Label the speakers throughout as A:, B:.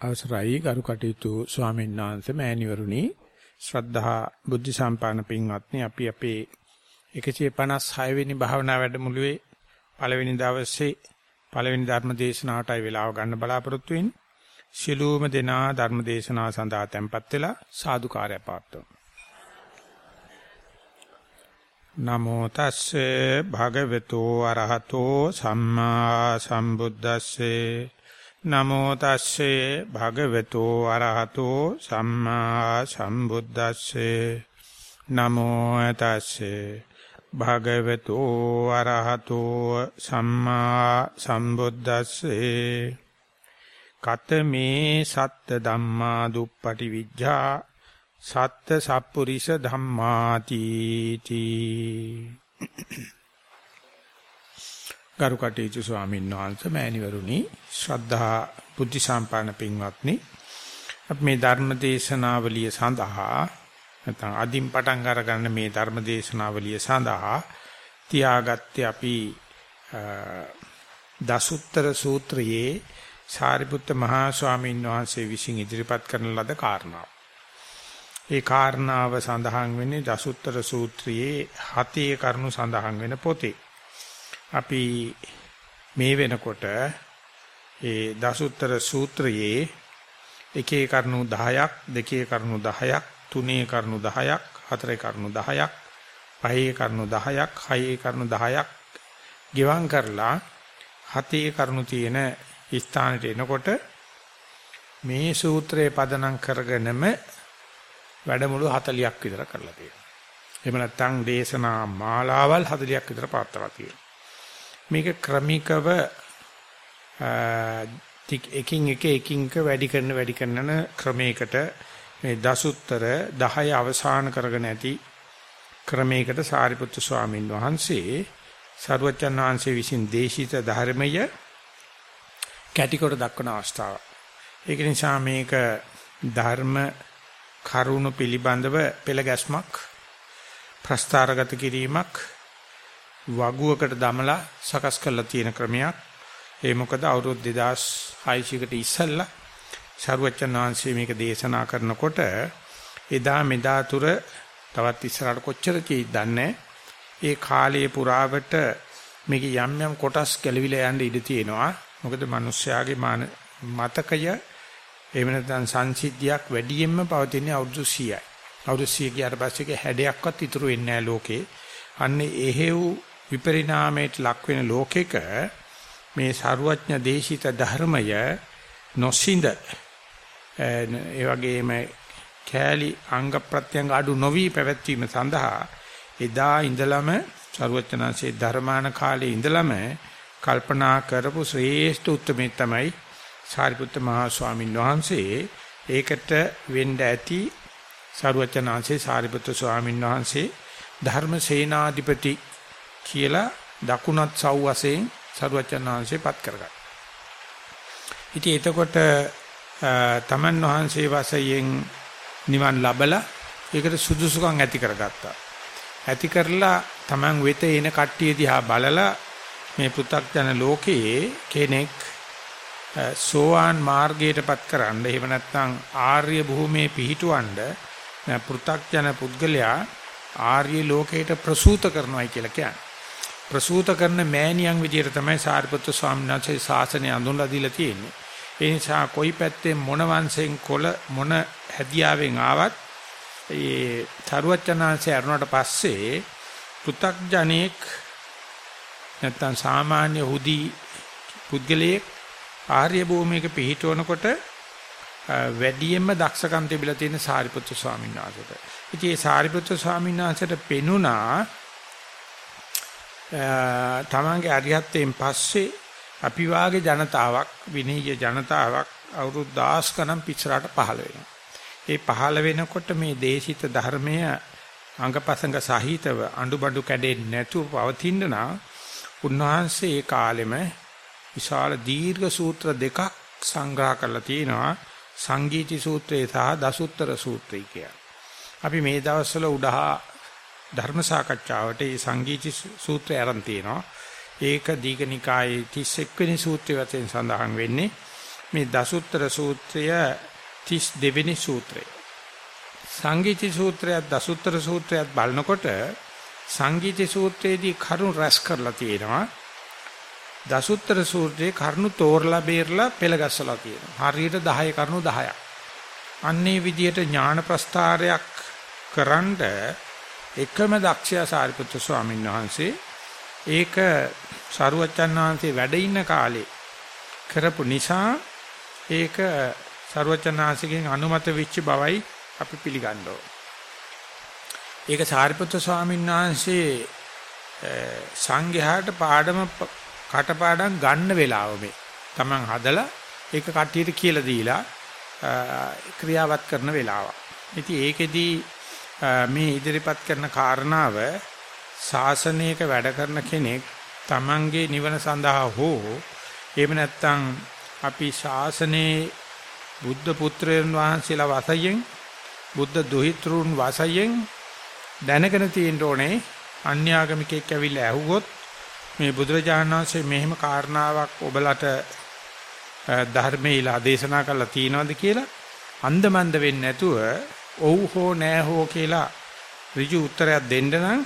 A: අවසරයි ගරු කටයුතු ස්වාමීන් වහන්සේ මෑණිවරුනි ශ්‍රද්ධා බුද්ධ සම්පන්න පින්වත්නි අපි අපේ 156 වෙනි භාවනා වැඩමුළුවේ පළවෙනි දවසේ පළවෙනි ධර්ම දේශනාවටයි වෙලාව ගන්න බලාපොරොත්තු වෙන්නේ. ශිලූම දෙනා ධර්ම දේශනාව සඳහා tempත් වෙලා සාදුකාරය පාත්තුමු. නමෝ තස්සේ භගවතු අරහතෝ සම්මා සම්බුද්දස්සේ නමෝ තස්සේ භගවතු අරහතෝ සම්මා සම්බුද්දස්සේ. නමෝ තස්සේ භගවතු අරහතෝ සම්මා සම්බුද්දස්සේ. කතමේ සත්ත ධම්මා දුප්පටි විඥා සත්ත සප්පුරිස ධම්මාති තී ගරු කටයුතු ස්වාමීන් වහන්සේ මෑණිවරුනි ශ්‍රද්ධා බුද්ධ සම්පන්න පින්වත්නි අපි මේ ධර්ම දේශනාවලිය සඳහා නැත්නම් අදින් පටන් අරගන්න මේ ධර්ම දේශනාවලිය සඳහා තියාගත්තේ අපි දසුත්තර සූත්‍රයේ සාරිපුත්ත මහා ස්වාමීන් වහන්සේ විසින් ඉදිරිපත් කරන ලද කාරණාව. ඒ කාරණාව සඳහන් වෙන්නේ දසුත්තර සූත්‍රයේ හතේ කරුණු සඳහන් වෙන පොතේ. අපි මේ වෙනකොට ඒ දසුත්තර සූත්‍රයේ එකේ කරුණු 10ක් දෙකේ කරුණු 10ක් තුනේ කරුණු 10ක් හතරේ කරුණු 10ක් පහේ කරුණු 10ක් හයේ කරුණු 10ක් ගෙවම් කරලා හතේ කරුණු තියෙන ස්ථානට එනකොට මේ සූත්‍රයේ පදනම් කරගෙනම වැඩමුළු 40ක් විතර කරලා තියෙනවා. එහෙම නැත්නම් දේශනා මාලාවල් 40ක් විතර පාත්තලා තියෙනවා. මේක ක්‍රමිකව එකින් එක එකින් එක වැඩි කරන වැඩි කරන ක්‍රමයකට මේ දසුත්තර 10 අවසන් කරගෙන ඇති ක්‍රමයකට සාරිපුත්තු ස්වාමීන් වහන්සේ සරුවචන් වහන්සේ විසින් දේශිත ධර්මය කැටිකොට දක්වන අවස්ථාව. ඒක නිසා මේක ධර්ම කරුණු පිළිබඳව පෙළ ගැස්මක් ප්‍රස්තාරගත කිරීමක් වගුවකට දමලා සකස් කරලා තියෙන ක්‍රමයක්. ඒ මොකද අවුරුදු 2600කට ඉස්සෙල්ලා ශරුවචන් වහන්සේ මේක දේශනා කරනකොට එදා මෙදා තුර තවත් ඉස්සරහට කොච්චර කී දන්නේ ඒ කාලයේ පුරාවට මේක යම් යම් කොටස් ගැලවිලා යන්න ඉඩ තියෙනවා. මොකද මිනිස්යාගේ මතකය එහෙම නැත්නම් සංසිද්ධියක් වැඩියෙන්ම පවතින අවුරුදු 100යි. අවුරුදු 100 ගියාට පස්සේ හැඩයක්වත් ඉතුරු වෙන්නේ නැහැ ලෝකේ. අන්න එහෙව් විපරිණාමයට ලක් වෙන ලෝකෙක මේ ਸਰුවඥ දේශිත ධර්මය නොසිඳ ඒ වගේම කෑලි අංග ප්‍රත්‍යංග අඩු නොවි පැවැත්වීම සඳහා එදා ඉඳලම ਸਰුවචනාංශේ ධර්මාන කාලේ ඉඳලම කල්පනා කරපු ශ්‍රේෂ්ඨ උත්මේ තමයි සාරිපුත්ත මහ ස්වාමීන් වහන්සේ. ඒකට වෙන්න ඇති ਸਰුවචනාංශේ සාරිපුත්‍ර ස්වාමීන් වහන්සේ ධර්ම සේනාධිපති කියලා දකුණත් සව් වශයෙන් සරුවචනාංශේපත් කරගත්තා. ඉතින් එතකොට තමන් වහන්සේ වශයෙන් නිවන් ලබලා ඒකට සුදුසුකම් ඇති කරගත්තා. ඇති කරලා තමන් වෙත එන කට්ටිය දිහා බලලා මේ පෘථග්ජන ලෝකයේ කෙනෙක් සෝවාන් මාර්ගයටපත් කරන්න එහෙම නැත්නම් ආර්ය භූමියේ පිහිටවන්න පෘථග්ජන පුද්ගලයා ආර්ය ලෝකයට ප්‍රසූත කරනවායි කියලා කියන්නේ. ප්‍රසූත කරන මෑණියන් විදියට තමයි සාරිපුත්‍ර ස්වාමීන් වහන්සේ ශාසනය අඳුන්ලා දීලා තියෙන්නේ. ඒ නිසා කොයි පැත්තෙන් මොන වංශෙන් කොළ මොන හැදියාවෙන් ආවත් ඒ තරුවචනාංශය අරුණට පස්සේ පෘ탁ජනෙක් නැත්තම් සාමාන්‍ය හුදි පුද්ගලයෙක් ආර්ය භූමියක පිහිටවනකොට වැඩියෙන්ම දක්ෂකම් තිබිලා තියෙන සාරිපුත්‍ර ස්වාමීන් වහන්සේට. ඉතින් ඒ සාරිපුත්‍ර ස්වාමීන් වහන්සේට පෙනුණා තමන්ගේ අරිහත්යෙන් පස්සේ අපි වාගේ ජනතාවක් විනීය ජනතාවක් අවුරුදු 10 ගණන් පිටරට පහළ වෙනවා. ඒ පහළ වෙනකොට මේ දේශිත ධර්මය අංගපසංග සහිතව අඬබඩු කැඩෙන්නේ නැතුව පවතින නම් උන්වහන්සේ ඒ කාලෙම විශාල දීර්ඝ සූත්‍ර දෙකක් සංග්‍රහ කරලා තියෙනවා සංගීති සූත්‍රය සහ දසුත්තර සූත්‍රය කියලා. අපි මේ දවස්වල උඩහා ධර්ම සාකච්ඡාවට මේ සංගීති සූත්‍රය අරන් තියෙනවා. ඒක දීඝනිකායේ 31 වෙනි සූත්‍රය වශයෙන් සඳහන් වෙන්නේ. මේ දසුත්තර සූත්‍රය 32 වෙනි සූත්‍රය. සංගීති සූත්‍රයත් දසුත්තර සූත්‍රයත් බලනකොට සංගීති සූත්‍රයේදී කරුණ රැස් කරලා තියෙනවා. දසුත්තර සූත්‍රයේ කරුණු තෝරලා බේරලා පෙළ ගැස්සලා තියෙනවා. හරියට 10 කරුණු 10ක්. අන්නේ විදියට ඥාන ප්‍රස්තාරයක් කරන්ඩ එකම දක්ෂයා සාරිපුත්‍ර ස්වාමීන් වහන්සේ ඒක සරුවච්චන් වහන්සේ වැඩ ඉන්න කාලේ කරපු නිසා ඒක සරුවචනාංශිකෙන් අනුමත වෙච්ච බවයි අපි පිළිගන්න ඒක සාරිපුත්‍ර ස්වාමීන් වහන්සේ සංඝයාට පාඩම කටපාඩම් ගන්න වෙලාව මේ. Taman හදලා ඒක කට්ටියට කියලා දීලා ක්‍රියාවත් කරන වෙලාව. ඉතින් ඒකෙදී මේ ඉදිරිපත් කරන කාරණාව ශාසනයක වැඩ කරන කෙනෙක් Tamanගේ නිවන සඳහා හෝ එහෙම නැත්නම් අපි ශාසනයේ බුද්ධ පුත්‍රයන් වහන්සේලා වශයෙන් බුද්ධ දුහිතෘන් වශයෙන් දැනගෙන තියෙන්න ඕනේ. අන්‍යාගමිකෙක් ඇවිල්ලා ඇහුවොත් මේ බුදුරජාණන් වහන්සේ මෙහෙම කාරණාවක් ඔබලට ධර්මයේලා දේශනා කළා තියෙනවද කියලා අන්දමන්ද වෙන්නේ නැතුව ඔව් හෝ නෑ හෝ කියලා ඍජු උත්තරයක් දෙන්න නම්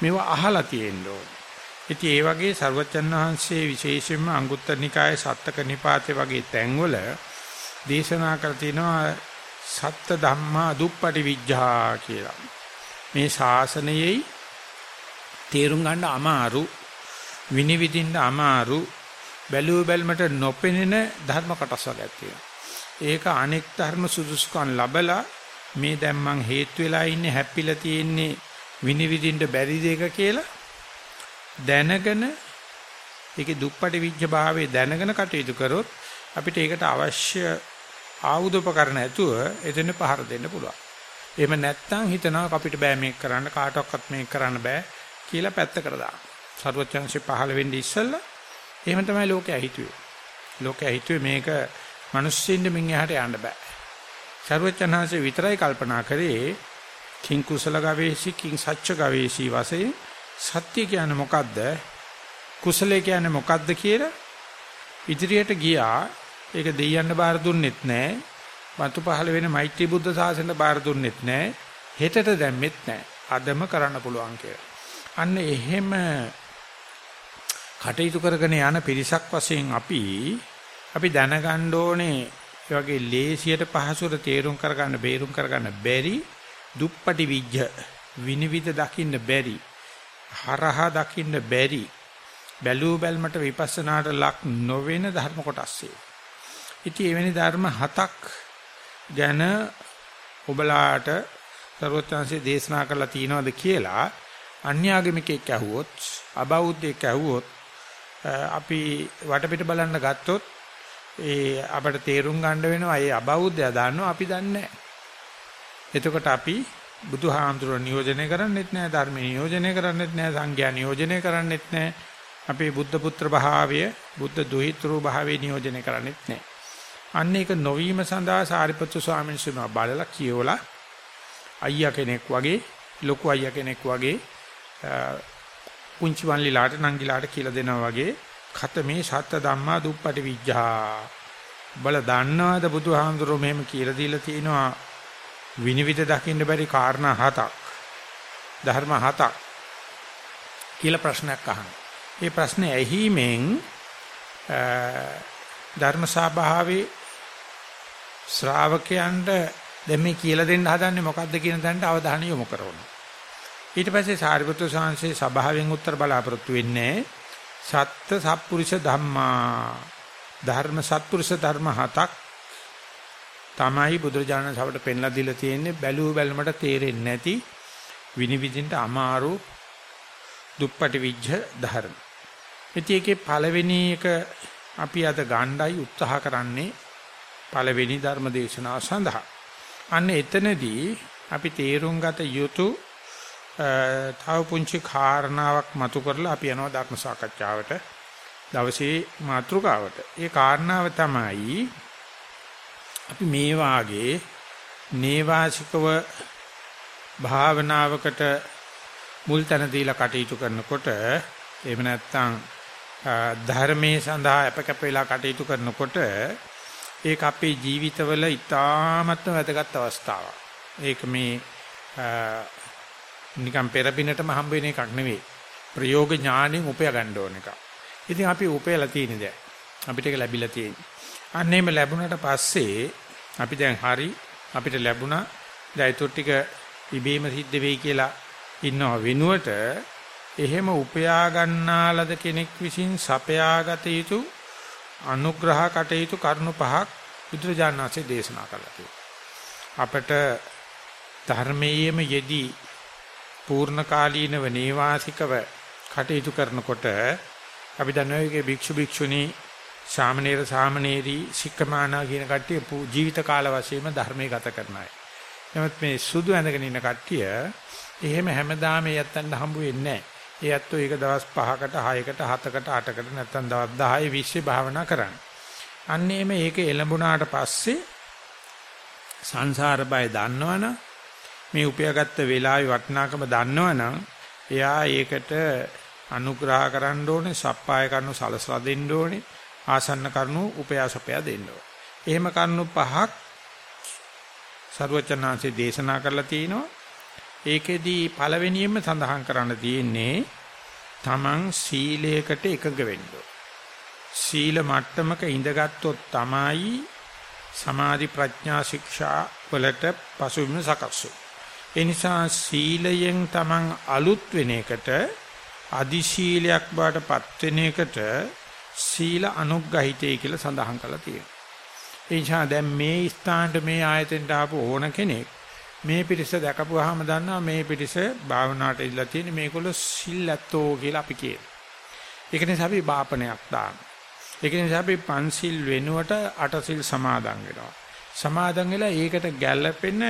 A: මේව අහලා තියෙන්න ඕනේ. ඉතින් ඒ වගේ ਸਰවචන් වහන්සේ විශේෂයෙන්ම අංගුත්තර නිකායේ සත්තක නිපාතේ වගේ තැන්වල දේශනා කර තිනවා සත්ත ධම්මා දුප්පටි විඥා කියලා. මේ ශාසනයේ තේරුම් ගන්න අමාරු විනිවිදින්න අමාරු බැලුව බැලමට නොපෙනෙන ධර්ම කොටස් වර්ගයක් තියෙනවා. ඒක අනෙක් ධර්ම සුදුසුකම් ලැබලා මේ දැන් මං හේතු වෙලා ඉන්නේ හැප්පිලා තියෙන්නේ විනිවිදින්න බැරි දෙයක කියලා දැනගෙන ඒකේ දුප්පටි විඥ භාවයේ දැනගෙන කටයුතු කරොත් අපිට ඒකට අවශ්‍ය ආයුධ උපකරණ ඇතුව එතන පහර දෙන්න පුළුවන්. එහෙම නැත්නම් හිතනවා අපිට බෑ මේක කරන්න කාටවත් මේක කරන්න බෑ කියලා පැත්තකට දාන්න. සරුවචනංශේ පහළ වෙන්නේ ඉස්සෙල්ලා එහෙම තමයි ලෝකයා හිතුවේ. ලෝකයා හිතුවේ මේක මිනිස්සුින්ද මින් එහාට යන්න බෑ. සරුවචනංශේ විතරයි කල්පනා කරේ කිං කුසල ගවේෂි කිං සච්ච ගවේෂි වශයෙන් සත්‍ය කියන්නේ මොකද්ද? කුසලයේ කියන්නේ මොකද්ද කියලා ඉදිරියට ගියා. ඒක දෙයියන්න බාර දුන්නෙත් නැහැ. වතු පහළ වෙන මෛත්‍රී බුද්ධ සාසනෙට බාර දුන්නෙත් නැහැ. හෙටට දැම්මෙත් නැහැ. අදම කරන්න පුළුවන් කියලා. අන්න එහෙම කටයුතු කරගෙන යන පිරිසක් වශයෙන් අපි අපි දැනගන්න ඕනේ ඒ වගේ ලේසියට පහසුවට තේරුම් කරගන්න බේරුම් කරගන්න බැරි දුප්පටි විජ්ජ විනිවිද දකින්න බැරි හරහා දකින්න බැරි බැලූ බැල්මට විපස්සනාට ලක් නොවන ධර්ම කොටස්සේ. ඉතින් එවැනි ධර්ම හතක් ගැන ඔබලාට සර්වඥාන්සේ දේශනා කරලා තියෙනවද කියලා අන්‍යාගමිකෙක් ඇහුවොත් අබෞද්ධයෙක් ඇහුවොත් අපි වටපිට බලන්න ගත්තොත් ඒ අපට තේරුම් ගන්න වෙනවා ඒ අබෞද්ධයා දන්නවා අපි දන්නේ නැහැ. එතකොට අපි බුදුහාමුදුරුවෝ නියෝජනය කරන්නෙත් නැහැ ධර්ම නියෝජනය කරන්නෙත් නැහැ සංඝයා නියෝජනය කරන්නෙත් නැහැ අපේ බුද්ධ පුත්‍ර භාවය බුද්ධ දුහිතෘ භාවය නියෝජනය කරන්නෙත් නැහැ අන්න ඒක නොවීම සඳහා සාරිපුත්තු ස්වාමීන් වහන්සේ බලලා කියවලා අයියා කෙනෙක් වගේ ලොකු අයියා කෙනෙක් වගේ පුංචි වන්ලිලාට නංගිලාට කියලා දෙනවා වගේ ඛතමේ සත්‍ය ධම්මා දුප්පටි විඥා බල දන්නවද බුදුහාමුදුරුවෝ මෙහෙම කියලා දීලා තිනවා විනිවිද දකින්න බැරි කාරණා හතක් ධර්ම හතක් කියලා ප්‍රශ්නයක් අහනවා. මේ ප්‍රශ්නේ ඇහිීමෙන් ධර්ම සාභාවේ ශ්‍රාවකයන්ට දැන් මේ කියලා දෙන්න හදන්නේ මොකද්ද කියන තැනට අවධානය යොමු කරනවා. ඊට පස්සේ සාරිපුත්‍ර සාංශේ සභාවෙන් උත්තර බලාපොරොත්තු වෙන්නේ සත්‍ය සත්පුරුෂ ධම්මා ධර්ම සත්පුරුෂ ධර්ම හතක් තමයි බුදුරජාණන් සවට පෙන්ලා දීලා තියෙන්නේ බැලුව බැලමට තේරෙන්නේ නැති විනිවිදින්න අමාරු දුප්පටි විජ්ජ ධර්ම. ඉතින් ඒකේ පළවෙනි එක අපි අද ගණ්ඩායි උත්සාහ කරන්නේ පළවෙනි ධර්ම දේශනාව සඳහා. අන්න එතනදී අපි තේරුම් ගත යුතු තව පුංචි කාරණාවක් මතු කරලා අපි යනවා ධර්ම සාකච්ඡාවට දවසේ මාතෘකාවට. ඒ කාරණාව තමයි අපි මේ වාගේ නේවාසිකව භාවනාවකට මුල් තැන දීලා කටයුතු කරනකොට එහෙම නැත්නම් ධර්මයේ සඳහා අපකප වෙලා කටයුතු කරනකොට ඒක අපේ ජීවිතවල ඉතාමත්ම වැදගත් අවස්ථාවක්. ඒක මේ නිකම් පෙරපිනටම හම්බ වෙන එකක් නෙවෙයි. ප්‍රයෝග ඥාණයෙන් උපය ගන්න ඕන එකක්. ඉතින් අපි උපයලා තියෙන දැන්. අපිට ඒක ලැබිලා තියෙන්නේ. අන්න එහෙම ලැබුණාට පස්සේ අපි දැන් හරි අපිට ලැබුණා දෛතුත් ටික ඉබේම සිද්ධ වෙයි කියලා ඉන්නව වෙනුවට එහෙම උපයා ගන්නාලද කෙනෙක් විසින් සපයාගත යුතු අනුග්‍රහ කටයුතු කරුණු පහක් බුදුරජාණන් වහන්සේ දේශනා කළා කියලා. අපට ධර්මයේම යෙදී පූර්ණ කාලීනව නේවාසිකව කටයුතු කරනකොට අපි දන්නවා ඒකේ භික්ෂු භික්ෂුණී සාමණේර සාමණේරි සික්කමානා කියන කට්ටිය ජීවිත කාල වශයෙන්ම ධර්මයේ ගත කරන අය. නමුත් මේ සුදු ඇඳගෙන ඉන්න කට්ටිය එහෙම හැමදාම ඒ යත්තන්ට හම්බ වෙන්නේ නැහැ. ඒ යත්තෝ ඒක දවස් 5කට 6කට 7කට 8කට නැත්නම් දවස් 10 20 භාවනා කරන්නේ. අන්න එමෙ ඒක එළඹුණාට පස්සේ සංසාර බය දන්නවනම් මේ උපයාගත්ත වෙලාවේ වටිනාකම දන්නවනම් එයා ඒකට අනුග්‍රහ කරන්න ඕනේ, සප්පාය කරනු සලසලා දෙන්න ඕනේ, ආසන්න කරනු උපයාසපයා දෙන්න ඕනේ. එහෙම කරනු පහක් සරුවචනාංශේ දේශනා කරලා තිනවා. ඒකෙදී පළවෙනියෙන්ම සඳහන් කරන්න තියෙන්නේ තමන් සීලයකට එකඟ වෙන්න සීල මට්ටමක ඉඳගත්ොත් තමයි සමාධි ප්‍රඥා ශික්ෂා වලට පසුබිම සකස් ඒ නිසා සීලයෙන් තමන් අලුත් වෙන එකට අදි ශීලයක් බාටපත් වෙන එකට සීල අනුග්‍රහිතය කියලා සඳහන් කරලා තියෙනවා. ඒ නිසා දැන් මේ ස්ථානට මේ ආයතෙන්ට ආපු ඕන කෙනෙක් මේ පිටිස දැකපුවාම දන්නවා මේ පිටිස භාවනාවට ඉල්ලලා තියෙන මේගොල්ලෝ සිල්ලත්තෝ කියලා අපි කියනවා. ඒක නිසා අපි බාපණයක් දානවා. ඒක නිසා අපි පන්සිල් වෙනුවට අටසිල් සමාදන් වෙනවා. සමාදන් වෙලා ඒකට ගැළපෙන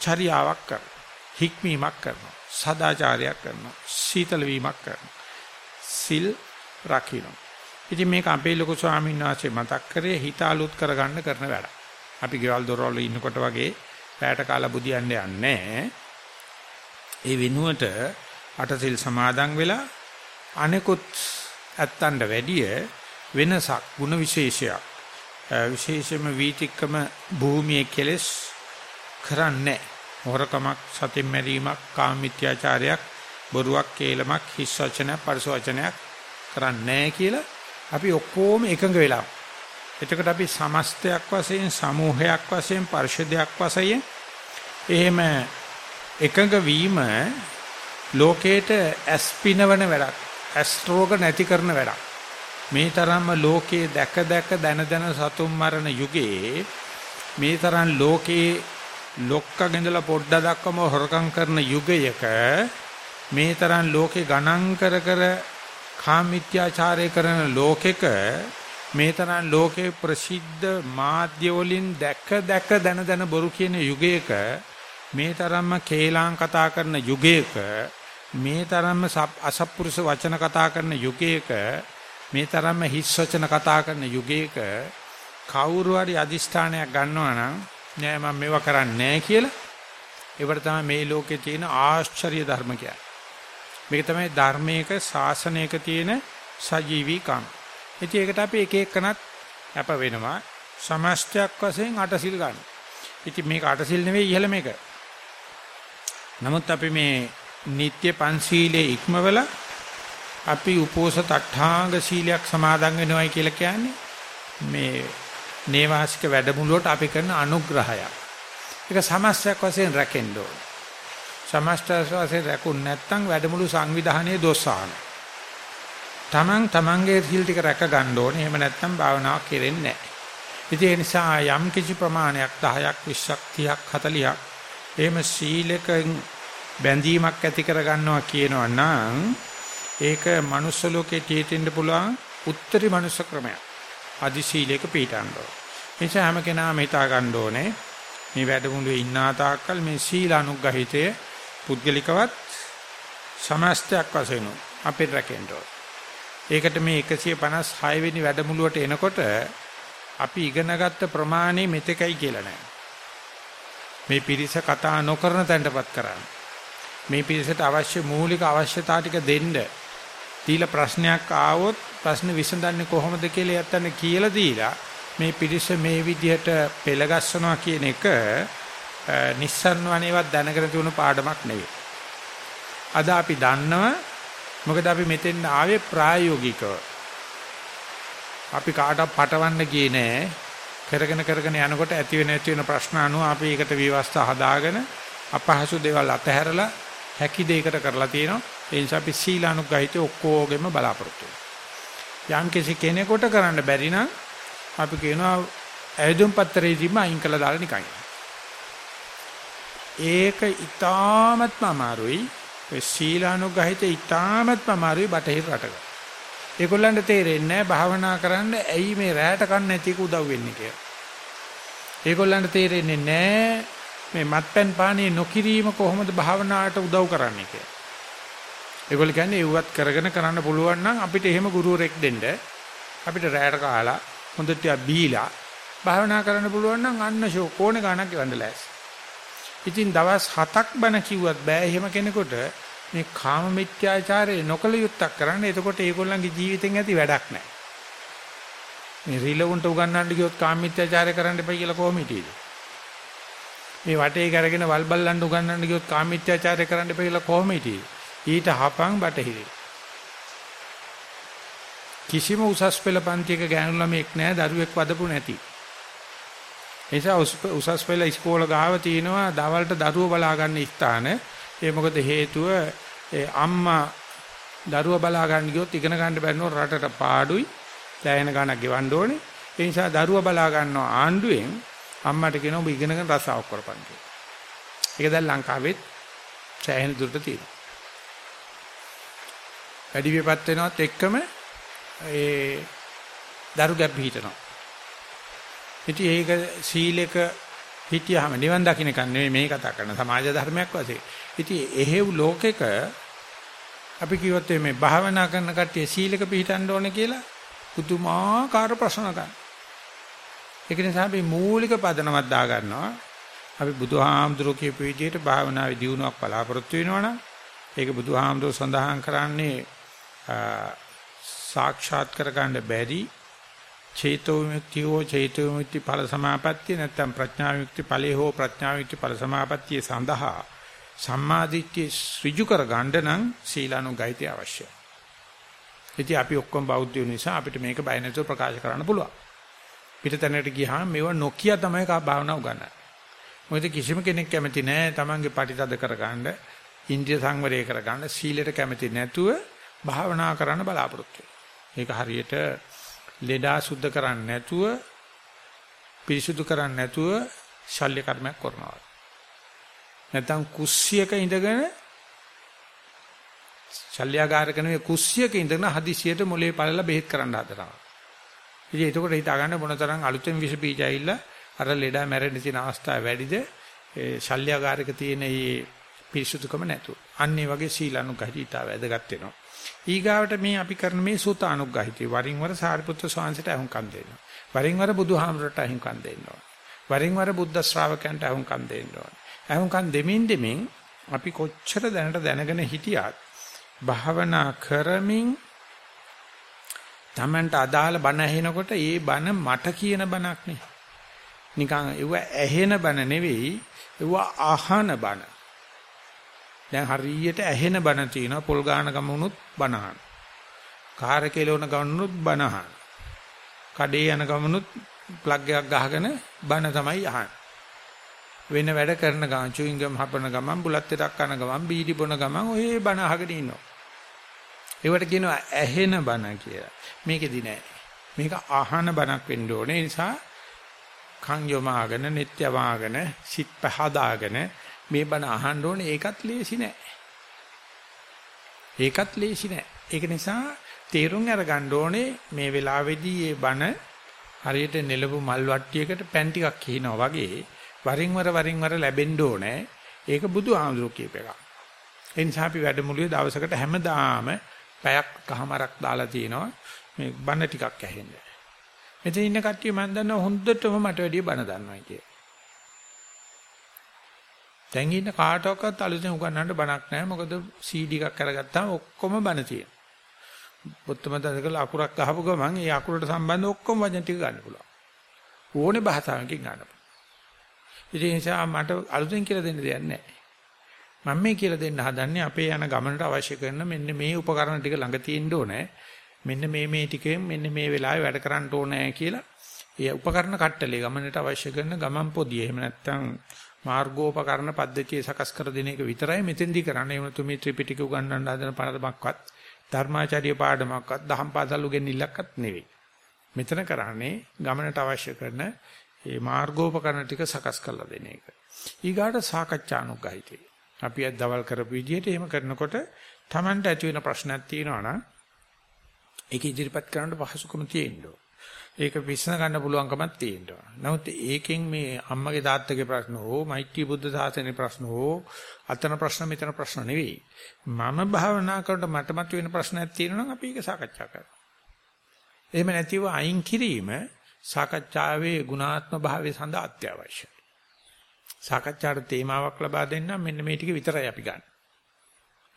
A: චර්යාවක් කරනවා. හික්මීමක් කරනවා. සදාචාරයක් කරනවා. සීතල වීමක් කරනවා. සිල් රකින්න. ඉතින් මේක අපේ ලොකු ස්වාමීන් වහන්සේ මතක් කරේ හිත අලුත් කරගන්න කරන වැඩ. අපි ගෙවල් දොරවල් ඉන්නකොට වගේ පැයට කාලා බුදියන්න යන්නේ ඒ වෙනුවට අටසිල් සමාදන් වෙලා අනෙකුත් ඇත්තන්ට වැඩිය වෙනසක් ಗುಣ විශේෂයක් විශේෂයෙන්ම වීතික්කම භූමියේ කෙලස් කරන්නේ. හොරකමක් සතින් මැරීමක් කාමීත්‍යාචාරයක් බොරුවක් කේලමක් හිස් වචනයක් පරස වචනයක් කරන්නේ කියලා අපි ඔක්කොම එකඟ වෙලා. එතකොට අපි සමස්තයක් වශයෙන් සමූහයක් වශයෙන් පරිශදයක් වශයෙන් එහෙම එකඟ වීම ලෝකේට ඇස්පිනවන වැඩක් ඇස් රෝග නැති කරන වැඩක්. මේ තරම්ම ලෝකේ දැක දැක දන දන සතුම් මරණ යුගයේ මේ තරම් ලෝකේ ලොක්කගෙන්දලා පොඩ්ඩ දක්වම හොරකම් කරන යුගයක මේ තරම් ලෝකේ ගණන් කර කර කාමිත්‍යාචාරය කරන ලෝකෙක මේ තරම් ලෝකේ ප්‍රසිද්ධ මාධ්‍ය වලින් දැක දැක දන දන බොරු කියන යුගයක මේ තරම්ම කේලාම් කතා කරන යුගයක මේ තරම්ම අසත්පුරුෂ වචන කතා කරන යුගයක මේ තරම්ම හිස් වචන කතා කරන යුගයක කවුරු හරි අදිෂ්ඨානයක් ගන්නවා නම් නෑ මම මේවා කරන්නේ නෑ කියලා ඒවට තමයි මේ ලෝකේ තියෙන ආශ්චර්ය ධර්ම කියන්නේ. මේක තමයි ධර්මයක ශාසනයක තියෙන සජීවීකම්. ඉතින් ඒකට අපි එක එකනත් අප වෙනවා සමස්තයක් වශයෙන් අටසිල් ගන්න. ඉතින් මේක අටසිල් නෙවෙයි ඉහළ මේක. නමුත් අපි මේ නিত্য පන්සීලයේ ඉක්මවලා අපි උපෝසත අට්ඨාංග සීලයක් සමාදන් වෙනවයි කියලා කියන්නේ මේ නේවාසික වැඩමුළුවට අපි කරන අනුග්‍රහයක්. ඒක සමස්තයක් වශයෙන් රැකෙන්න ඕන. සමස්තයක් වශයෙන් රැකුන් නැත්නම් වැඩමුළු සංවිධානයේ දොස්සාන. Taman tamanගේ සීල් ටික රැක ගන්න ඕනේ. එහෙම නැත්නම් භාවනාවක් කෙරෙන්නේ නැහැ. ඉතින් ඒ නිසා යම් කිසි ප්‍රමාණයක් 10ක් 20ක් 30ක් 40ක් එහෙම සීලකෙන් බැඳීමක් ඇති කර ගන්නවා කියනවා නම් ඒක manuss ලෝකේ තියෙන්න පුළුවන් උත්තරී manuss ක්‍රමයක්. අදි සීලයක පිටාන්න ඕන. නිසා හැම කෙනාම හිතා ගන්න ඕනේ මේ වැඩමුළුවේ ඉන්නා තාක්කල් මේ සීල අනුග්‍රහිතය පුද්ගලිකවත් සමස්තයක් වශයෙන් අපිට රැකෙන්න ඕන. ඒකට මේ 156 වෙනි වැඩමුළුවට එනකොට අපි ඉගෙනගත්ත ප්‍රමාණය මෙතකයි කියලා නෑ. මේ පිරිස කතා නොකරන තැනටපත් කරන්න. මේ පිරිසට අවශ්‍ය මූලික අවශ්‍යතා ටික දෙන්න. දීලා ප්‍රශ්නයක් ආවොත් ප්‍රශ්න විසඳන්නේ කොහොමද කියලා යත්තන්න කියලා දීලා මේ පිරිස මේ විදිහට පෙළගස්සනවා කියන එක නිස්සරණ වනේවත් දැනගෙන තියුණු පාඩමක් නෙවෙයි. අද අපි දන්නවා මොකද අපි මෙතෙන් ආවේ ප්‍රායෝගිකව. අපි කාටවත් පටවන්න ගියේ නෑ. කරගෙන කරගෙන යනකොට ඇති වෙන ඇති වෙන ප්‍රශ්න අනුව අපි ඒකට විවස්ථා හදාගෙන අපහසු දේවල් අතහැරලා හැකි දෙයකට කරලා තියෙනවා. ඒ නිසා අපි සීලානුගහිතේ ඔක්කොගෙම බලාපොරොත්තු වෙනවා. යම් කිසි කෙනෙකුට කරන්න බැරි නම් අපි කියනවා ඇයදුම් පත්‍රයේදීම අයින් කළා දාලා නිකන්. ඒක ඊටාමත්ම අමාරුයි. ඒ සීලානුගහිතේ ඊටාමත්ම අමාරුයි බටහිර රටක. ඒගොල්ලන්ට තේරෙන්නේ නැහැ භාවනා කරන්න ඇයි මේ රැයට කන්න නැති එක උදව් වෙන්නේ කියලා. ඒගොල්ලන්ට තේරෙන්නේ නැහැ මේ මත්පැන් පානේ නොකිරීම කොහොමද භාවනාවට උදව් කරන්නේ කියලා. ඒගොල්ලෝ කියන්නේ ඒවත් කරගෙන කරන්න පුළුවන් නම් අපිට එහෙම ගුරුවරෙක් දෙන්න අපිට රැයට කාලා හොඳට බීලා භාවනා කරන්න පුළුවන් නම් අන්න ෂෝ කෝණේ ගානක් ගවන්න ලෑස්ති. ඉතින් දවස් 7ක් බණ කිව්වත් බෑ එහෙම කෙනෙකුට මේ කාම මිත්‍යාචාරය නොකල යුත්තක් කරන්න. එතකොට ඒගොල්ලන්ගේ ජීවිතෙන් ඇති වැඩක් නැහැ. මේ රිලවුන්ට උගන්වන්න ගියොත් කාම මිත්‍යාචාරය කරන්න එපා කියලා කොහොම හිටියේද? මේ වටේ කරගෙන වල්බල්ලන්ට උගන්වන්න ගියොත් කාම මිත්‍යාචාරය කරන්න එපා කියලා කොහොම හිටියේද? ඊට හපං බටහිරේ. කිසිම උසස් පෙළ පන්තියක ගෑනු ළමෙක් නැහැ දරුවෙක් වදපු නැති. නිසා උසස් පෙළ ඉස්කෝල ගාව තියෙනවා දවල්ට දරුවෝ බලා ගන්න ස්ථාන. ඒ මොකද හේතුව ඒ අම්මා දරුවා බලා ගන්න ගියොත් ඉගෙන ගන්න බැරිනොත් රටට පාඩුයි. දැයන ගණක් ගෙවන්න ඕනේ. ඒ නිසා දරුවා බලා ගන්නවා ආණ්ඩුවෙන් අම්මට කියනවා ඔබ ඉගෙනගෙන රසාවක් කරපන් කියලා. ඒක දැන් ලංකාවෙත් සෑහෙන දුරට තියෙනවා. වැඩි විපත් වෙනවත් එක්කම ඒ දරු ගැප් හිටනවා. ඉතින් ඒක සීලෙක හිටියාම නිවන් දකින්න කන් නෙමෙයි මේ කතා කරන සමාජ ධර්මයක් වශයෙන්. ඉතින් එහෙව් ලෝකෙක අපි කිව්වොත් මේ භාවනා කරන කට්ටිය සීලක පිළිටන්න ඕනේ කියලා පුදුමාකාර ප්‍රශ්න ගන්න. ඒක නිසා අපි මූලික පදනමක් දා ගන්නවා. අපි බුදුහාමුදුරුවෝ කියපු විදිහට භාවනාවේ දියුණුවක් බලාපොරොත්තු වෙනවනම් ඒක බුදුහාමුදුරුවෝ සඳහන් කරන්නේ සාක්ෂාත් කරගන්න බැරි චේතෝ විමුක්තිය හෝ චේතෝ විමුක්ති ඵල සමාපත්තිය නැත්නම් ප්‍රඥා විමුක්ති ඵලයේ හෝ ප්‍රඥා විමුක්ති ඵල සමාපත්තිය සඳහා සම්මාදිට්ඨිය ඍජු කර ගන්න නම් සීලානුගායිතය අවශ්‍යයි. ඉතින් අපි ඔක්කොම බෞද්ධ නිසා අපිට මේක බය නැතුව ප්‍රකාශ කරන්න පුළුවන්. පිටතැනට ගියාම මේව නොකිය තමයි කා භාවනා උගන්වන්නේ. මොකද කිසිම කෙනෙක් කැමති නැහැ තමන්ගේ පටිතද කරගන්න, ඉන්ද්‍රිය සංවරය කරගන්න, සීලයට කැමති නැතුව භාවනා කරන්න බලාපොරොත්තු ඒක හරියට ලෙඩා සුද්ධ කරන්නේ නැතුව පිරිසුදු කරන්නේ නැතුව ශල්‍ය කර්මයක් කරනවා. නැත්නම් කුස්සියක ඉඳගෙන ශල්‍යගාරක නෙවෙයි කුස්සියක ඉඳගෙන හදිසියට මොලේ පළලා බෙහෙත් කරන්න හදනවා. ඉතින් එතකොට හිතා ගන්න මොනතරම් අලුතෙන් විස බීජ ඇවිල්ලා අර ලෙඩා මැරෙන්න තියෙන අවස්ථාව වැඩිද ඒ ශල්‍යගාරක තියෙන මේ පිරිසුදුකම නැතුව. අන්න ඒ වගේ සීලානුගහිතා වැදගත් වෙනවා. ඊගාවට මේ අපි කරන මේ සූතානුග්‍රහිතේ වරින් වර සාරිපුත්‍ර ස්වාමීන්ට අහුම්කම් දෙනවා. වරින් වර බුදුහාමරට අහුම්කම් දෙනවා. වරින් වර බුද්ධ ශ්‍රාවකයන්ට අහුම්කම් දෙනවා. අහුම්කම් දෙමින් දෙමින් අපි කොච්චර දැනට දැනගෙන හිටියත් භාවනා කරමින් Tamanට අදාළ බණ ඇහෙනකොට ඒ බණ මට කියන බණක් නේ. නිකන් ඒව ඇහෙන බණ නෙවෙයි ඒව අහන බණ. දැන් හරියට ඇහෙන බණ තියෙනවා පොල් ගාන ගමනුත් බණහන්. කාර් එකේ ලෝන ගමනුත් බණහන්. කඩේ යන ගමනුත් ප්ලග් එකක් ගහගෙන බණ තමයි අහන්නේ. වෙන වැඩ කරන ගමන් චුයින්ගම් හපන ගමන් බුලත් එකක් කන ගමන් බීඩි බොන ගමන් ඔය බණ අහගෙන ඉන්නවා. ඒවට කියනවා ඇහෙන බණ කියලා. මේකෙදි නෑ. මේක අහන බණක් වෙන්න ඕනේ. ඒ නිසා කන් යොමාගෙන, නිත්‍ය වාගෙන, සිත් පහදාගෙන මේ බණ අහන්න ඕනේ ඒකත් ලේසි නෑ. ඒකත් ලේසි නෑ. ඒක නිසා තේරුම් අරගන්න ඕනේ මේ වෙලාවේදී මේ බණ හරියට නෙළපු මල් වට්ටියකට පැන් ටිකක් කියනවා වගේ වරින් වර වරින් වර ලැබෙන්න ඕනේ. ඒක බුදු ආමතුරු කියප එක. ඒ නිසා අපි වැඩමුළුවේ දවසකට හැමදාම පැයක් කහමරක් දාලා තිනවා මේ බණ ටිකක් ඇහෙන්න. මෙතන ඉන්න කට්ටිය මම දන්නවා හොඳටම මට වැඩිය බණ දන්නවා කියලා. දැන් ඉන්න කාටවත් අලුතෙන් උගන්නන්න බණක් නැහැ. මොකද CD එකක් අරගත්තාම ඔක්කොම බණ තියෙනවා. බොත්තම දදකල අකුරක් ගහපු ගමන් ඒ අකුරට සම්බන්ධ ඔක්කොම වචන ටික ගන්න පුළුවන්. ඕනේ භාෂාවකින් ගන්න පුළුවන්. ඒ නිසා මට අලුතෙන් කියලා දෙන්න දෙයක් නැහැ. මම මේ කියලා දෙන්න හදන්නේ අපේ යන ගමනට අවශ්‍ය කරන මෙන්න මේ උපකරණ ටික ළඟ තියෙන්න ඕනේ. මෙන්න මේ මේ ටිකෙන් මෙන්න මේ වෙලාවේ වැඩ කරන්න ඕනේ කියලා ඒ උපකරණ කට්ටලේ ගමනට අවශ්‍ය කරන ගමන් පොදිය එහෙම නැත්නම් මාර්ගෝපකරණ පද්ධතිය සකස් කර දෙන එක විතරයි මෙතෙන්දී කරන්නේ. එහෙම තුමි ත්‍රිපිටක උගන්වන්න හදන පරදමක්වත් ධර්මාචාර්ය පාඩමක්වත් දහම් පාසල් උගෙනිල්ලක්වත් නෙවෙයි. මෙතන කරන්නේ ගමනට අවශ්‍ය කරන මේ මාර්ගෝපකරණ ටික සකස් කරලා දෙන එක. ඊගාට සාකච්ඡානුගහිතේ. අපි අද දවල් කරපු විදිහට එහෙම කරනකොට Tamanට ඇති වෙන ප්‍රශ්නයක් තියෙනවා නම් ඒක ඉදිරිපත් කරන්න පහසුකම තියෙනවා. ඒක විශ්න ගන්න පුළුවන්කමක් තියෙනවා. නමුත් ඒකෙන් මේ අම්මගේ තාත්තගේ ප්‍රශ්න හෝ මෛත්‍රී බුද්ධ සාසනේ ප්‍රශ්න හෝ අතන ප්‍රශ්න මෙතන ප්‍රශ්න නෙවෙයි. මම භාවනා කරනකොට මට මතුවෙන ප්‍රශ්නයක් තියෙනවා නම් අපි ඒක සාකච්ඡා කරනවා. එහෙම නැතිව අයින් කිරීම සාකච්ඡාවේ ගුණාත්මක භාවය සඳහා අත්‍යවශ්‍යයි. සාකච්ඡාට තේමාවක් ලබා දෙන්න මෙන්න මේ ටික විතරයි අපි ගන්න.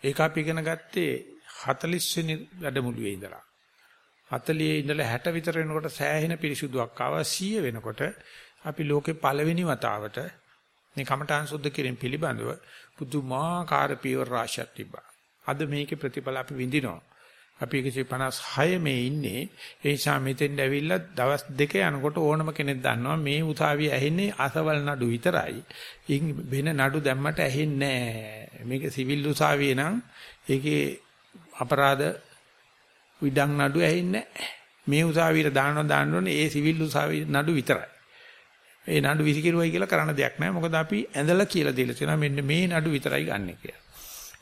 A: ඒක අපි ඉගෙන ගත්තේ 40 වෙනි වැඩමුළුවේ ඉඳලා. 40 ඉඳලා 60 විතර වෙනකොට සෑහෙන පිරිසුදුවක් ආවා 100 වෙනකොට අපි ලෝකේ පළවෙනි වතාවට මේ කමඨාන් සුද්ධ කිරීම පිළිබඳව පුදුමාකාර පියවර රාශියක් තිබ්බා. අද මේකේ ප්‍රතිඵල අපි විඳිනවා. අපි 156 මේ ඉන්නේ. ඒ නිසා මෙතෙන්ට ඇවිල්ලා දවස් දෙක යනකොට ඕනම කෙනෙක් දන්නවා මේ උසාවිය ඇහෙන්නේ අසවල් නඩු විතරයි. ඉන් වෙන නඩු දැම්මට ඇහෙන්නේ නැහැ. මේක සිවිල් උසාවිය නම් ඒකේ අපරාධ විඩං නඩු ඇහෙන්නේ නැහැ. මේ උසාවියට දානවා දාන්න ඕනේ ඒ සිවිල් උසාවිය නඩු විතරයි. ඒ නඩු විසිකිරුවයි කියලා කරන්න දෙයක් නැහැ. මොකද අපි ඇඳලා කියලා දීලා තියෙනවා මෙන්න මේ නඩු විතරයි ගන්න කියලා.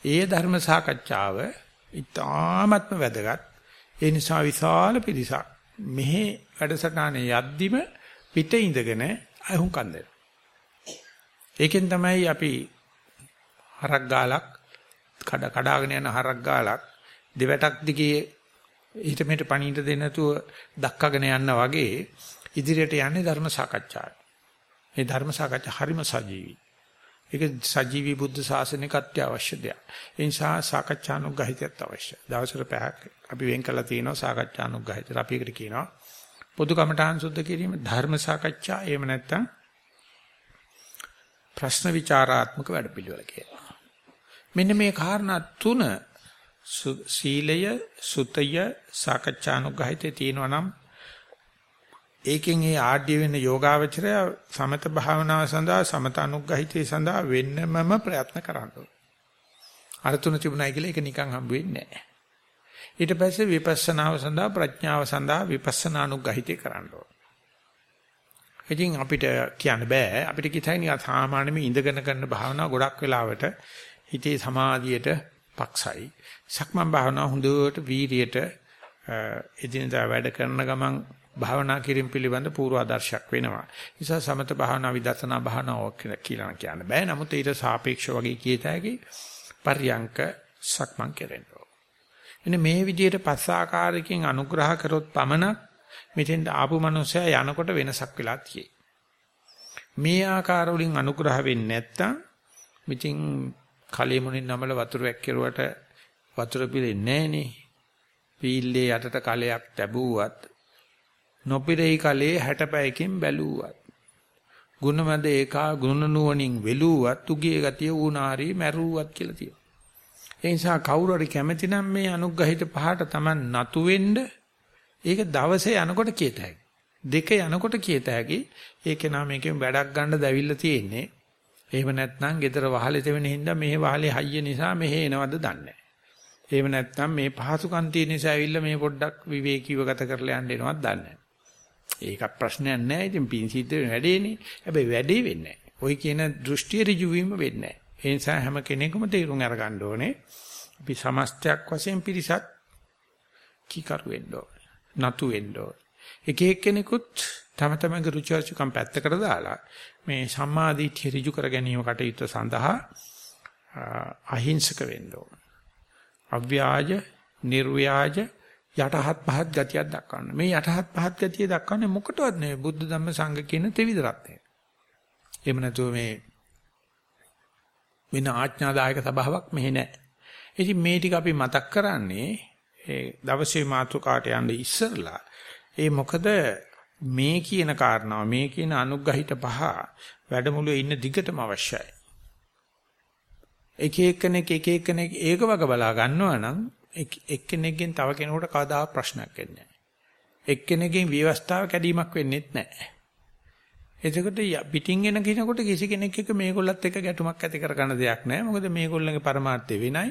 A: ඒ ධර්ම සාකච්ඡාව ඉතාමත්ම වැදගත්. ඒ නිසා විශාල පිරිසක් මෙහි වැඩසටහනේ යද්දිම පිට ඉඳගෙන අහුන් කන්දේ. ඒකෙන් තමයි අපි හරක් ගාලක් කඩ කඩාගෙන යන හරක් ගාලක් දෙවටක් දිගේ ඊට මෙට පණීට දෙන්න නැතුව දක්කගෙන යන්න වගේ ඉදිරියට යන්නේ ධර්ම සාකච්ඡාව. මේ ධර්ම සාකච්ඡා හරිම සජීවී. ඒක සජීවී බුද්ධ ශාසනයක අත්‍යවශ්‍ය දෙයක්. ඒ නිසා සාකච්ඡානුග්‍රහිතයත් අවශ්‍යයි. දවසට පැයක් අපි වෙන් කරලා තියෙනවා සාකච්ඡානුග්‍රහිතය. අපි ඒකට කියනවා පොදු කමඨාන් සුද්ධ කිරීම ධර්ම සාකච්ඡා එහෙම නැත්නම් ප්‍රශ්න විචාරාත්මක වැඩපිළිවෙල කියලා. මෙන්න මේ කාරණා තුන සීලය, සුතය, සාකච්ඡානුග්‍රහිතේ තියෙනවා නම් ඒකෙන් ඒ ආඩ්‍ය වෙන යෝගාවචරය සමත භාවනාව සඳහා සමත අනුග්‍රහිතේ සඳහා වෙන්නමම ප්‍රයත්න කරන්න ඕන. අර තුන තිබුණයි කියලා ඒක නිකන් හම්බ වෙන්නේ නැහැ. ඊට පස්සේ විපස්සනාව සඳහා ප්‍රඥාව සඳහා විපස්සනා අනුග්‍රහිතේ කරන්න ඕන. ඉතින් අපිට කියන්න බෑ අපිට කිතයි නිකන් සාමාන්‍යම ඉඳගෙන කරන භාවනාව ගොඩක් වෙලාවට හිතේ සමාධියට පක්ෂයි. සක්මන් භාවනාව හොඳට වීරියට එදිනදා වැඩ කරන ගමන් භාවනා කිරීම පිළිබඳ පූර්ව ආදර්ශයක් වෙනවා. නිසා සමත භාවනා විදර්ශනා භාවනාව කියලා කියන්න බෑ. නමුත් ඊට සාපේක්ෂ වගේ කීත හැකි පර්යංක සක්මන් කෙරෙනවා. එනේ මේ විදිහට පස් ආකාරයකින් අනුග්‍රහ කරොත් පමණක් මෙතෙන් ආපු මනුස්සයා යනකොට වෙනසක් වෙලා තියෙයි. මේ ආකාර වලින් අනුග්‍රහ වෙන්නේ නැත්තම් මිතින් කලෙ මුණින් නමල වතුර වැක්කිරුවට වතුර පිරෙන්නේ නැහනේ. පීල්ලේ යටට කලයක් තැබුවත් නොපිරෙහි කලේ 60 පැයකින් බැලුවත් ගුණමද ඒකා ගුණ නුවණින් වෙලුවත් උගේ ගතිය ඌනාරි මැරුවත් කියලා තියෙනවා. ඒ නිසා කවුරු හරි කැමති නම් මේ අනුග්‍රහිත පහට Taman නතු වෙන්න ඒක දවසේ යනකොට කියත හැකි. දෙක යනකොට කියත හැකි. ඒකේ නම් මේකෙන් වැඩක් ගන්න දැවිල්ල තියෙන්නේ. එහෙම නැත්නම් gedara වහලෙ තෙවෙන හින්දා මේ වහලේ හයිය නිසා මෙහෙ එනවද දන්නේ නැහැ. එහෙම නැත්නම් මේ පහසුකම් තියෙන නිසා ඇවිල්ලා මේ පොඩ්ඩක් විවේකීව ගත කරලා යන්න එනවද දන්නේ නැහැ. ඒක ප්‍රශ්නයක් නෑ. ඉතින් පින් සිද්ධ වෙන වැඩේනේ. හැබැයි වැඩේ වෙන්නේ නෑ. ওই කියන දෘෂ්ටි ඍජු වීම වෙන්නේ නෑ. ඒ නිසා හැම කෙනෙකුම තීරුම් අරගන්න ඕනේ. අපි සමස්තයක් වශයෙන් පිරිසක් කීකරු වෙන්න ඕනේ. නතු වෙන්න ඕනේ. එක එක්කෙනෙකුත් තම තමන්ගේ රුචි අරුචිකම් පැත්තකට දාලා මේ සම්මාදිට්ඨිය ඍජු කර ගැනීම කටයුතු සඳහා අහිංසක වෙන්න ඕනේ. අව්‍යාජ, නිර්ව්‍යාජ, යටහත් පහත් ගතියක් දක්වන්න. මේ යටහත් පහත් ගතිය දක්වන්නේ මොකටවත් නෙවෙයි බුද්ධ ධම්ම සංඝ කියන ත්‍රිවිධ රත්නය. එහෙම නැතුව මේ වෙන ආඥාදායක සභාවක් මෙහි නැහැ. ඉතින් මේ ටික අපි මතක් කරන්නේ ඒ දවසේ මාතෘකාට යන්න ඉස්සරලා ඒ මොකද මේ කියන කාරණාව මේ කියන අනුග්‍රහිත පහ වැඩමුළුවේ ඉන්න දිගටම අවශ්‍යයි. එක එක්කෙනෙක් එක එක්කෙනෙක් ඒක වග බලා ගන්නවා නම් එක්කෙනෙක්ගෙන් තව කෙනෙකුට කවදා ප්‍රශ්නයක් වෙන්නේ නැහැ. එක්කෙනෙක්ගෙන් විවස්ථාව කැඩීමක් වෙන්නේ නැහැ. එතකොට පිටින් එන කෙනෙකුට කිසි කෙනෙක් එක්ක මේගොල්ලත් එක්ක ගැටුමක් ඇති කරගන්න දෙයක් නැහැ. මොකද මේගොල්ලන්ගේ පරමාර්ථය වෙනයි.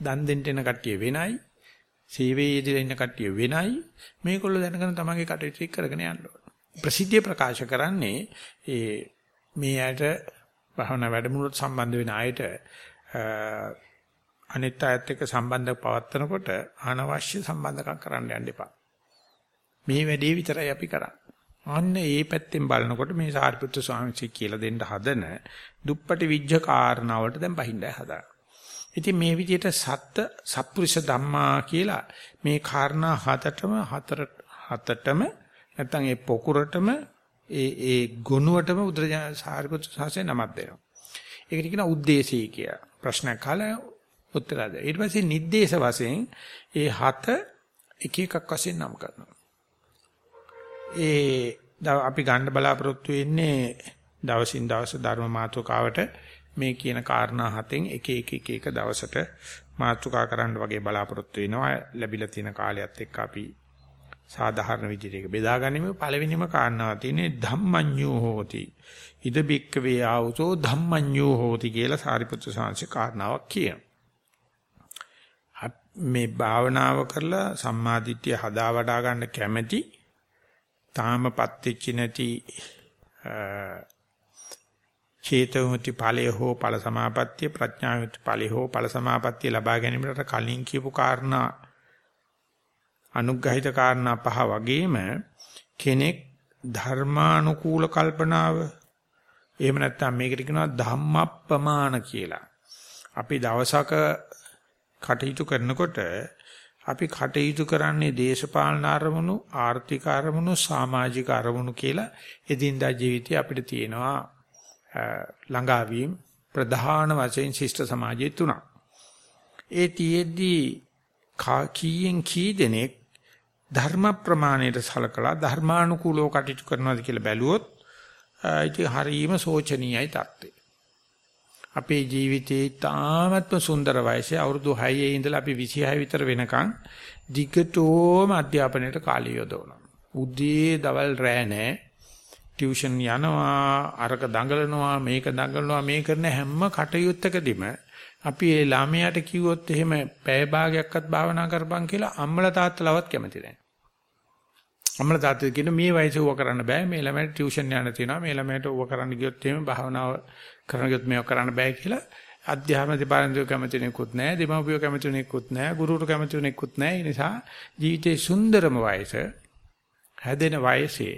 A: දන් දෙන්න එන කට්ටිය වෙනයි. සේවයේ යෙදලා ඉන්න කට්ටිය වෙනයි. මේගොල්ලෝ දැනගෙන තමන්ගේ කටයුතු කරගෙන යන්න ඕන. ප්‍රසිද්ධිය ප්‍රකාශ කරන්නේ ඒ මේ ඇයට භවනා වැඩමුළුවට සම්බන්ධ වෙන අයට අනිත් අයත් එක්ක සම්බන්ධ පවත්නකොට අනවශ්‍ය සම්බන්ධකම් කරන්න යන්න එපා. මේ වැඩේ විතරයි අපි කරන්නේ. අන්න ඒ පැත්තෙන් බලනකොට මේ සාරිපුත්‍ර ස්වාමීන් වහන්සේ කියලා දෙන්න හදන දුප්පටි විජ්ජ කාරණාවට දැන් බහිඳයි හදාගන්න. ඉතින් මේ විදිහට සත්‍ය සත්පුරුෂ ධම්මා කියලා මේ කාරණා හතටම හතර හතටම නැත්නම් ඒ පොකුරටම ඒ ඒ ගුණවටම උද්දේශ සාරිපුත්‍ර සාසය නමක් දෙනවා. ඒකට කියනවා ಉದ್ದೇಶී කියලා. ප්‍රශ්නයක් අහලා උත්තර දෙන්න. ඊට පස්සේ නිर्देश වශයෙන් ඒ හත එක එකක් වශයෙන් නම් කරනවා. ඒ අපි ගන්න බලාපොරොත්තු වෙන්නේ දවසින් දවස ධර්ම මාතෘකාවට මේ කියන කාරණා හතෙන් එක එක එක එක දවසට මාතෘකා කරන්න වගේ බලාපොරොත්තු වෙනවා ලැබිලා තියෙන කාලයත් එක්ක අපි සාධාරණ විදිහට ඒක බෙදා ගැනීම පළවෙනිම කාරණාව තියෙන්නේ ධම්මඤ්ඤෝ හෝති ඉද බික්ක වේ ආවුතෝ ධම්මඤ්ඤෝ හෝති කියලා සාරිපුත්‍ර සාංශේ කාරණාවක් කියන මේ භාවනාව කරලා සම්මාදිට්ඨිය හදා වඩා ගන්න කැමැති තාමපත් වෙච්ච නැති චේතෝමුති ඵලය හෝ ඵල සමාපත්තිය ප්‍රඥාමුති ඵලය හෝ ඵල සමාපත්තිය ලබා ගැනීමට කලින් කියපු කාරණා අනුග්‍රහිත කාරණා පහ වගේම කෙනෙක් ධර්මානුකූල කල්පනාව එහෙම නැත්නම් මේකට කියනවා ධම්මප්පමාන කියලා. අපි දවසක කටයුතු කරනකොට අපි කටයුතු කරන්නේ දේශපාලන අරමුණු, ආර්ථික අරමුණු, සමාජික අරමුණු කියලා එදින්දා ජීවිතේ අපිට තියෙනවා ළඟාවීම් ප්‍රධාන වශයෙන් ශිෂ්ට සමාජයේ තුනක්. ඒ තියේදී කීයෙන් කී දෙනෙක් ධර්ම ප්‍රමාණයට සලකලා ධර්මානුකූලව කටයුතු කරනවාද කියලා බැලුවොත් ඒක හරීම සෝචනීයයි தත්ත්වය. අපේ ජීවිතේ තාමත්ම සුන්දර වයසේ අවුරුදු 6 ඉඳලා අපි 26 විතර වෙනකන් දිගටම අධ්‍යාපනයට කාලය යොදවනවා. උදේ දවල් රෑ නෑ. ටියුෂන් යනවා, අරක දඟලනවා, මේක දඟලනවා, මේ කරන හැම කටයුත්තකදීම අපි ඒ ළමයාට කිව්වොත් එහෙම පැය භාගයක්වත් භාවනා කරපන් කියලා අම්මලා තාත්තලාවත් කැමති නැහැ. අම්මලා තාත්තලා කියන මේ වයසේ ඌව කරන්න බෑ. මේ ළමයට ටියුෂන් යන්න තියෙනවා. මේ ළමයට ඌව කරන්න ගියොත් එහෙම භාවනාව කරන්න ගියොත් මේව කරන්න බෑ කියලා අධ්‍යාපන දෙපාර්තමේන්තුව කැමති නෙකුත් නැහැ. දෙමව්පියෝ කැමති නෙකුත් නැහැ. ගුරුවරු කැමති නෙකුත් නැහැ. ඒ නිසා ජීවිතේ සුන්දරම වයස හැදෙන වයසේ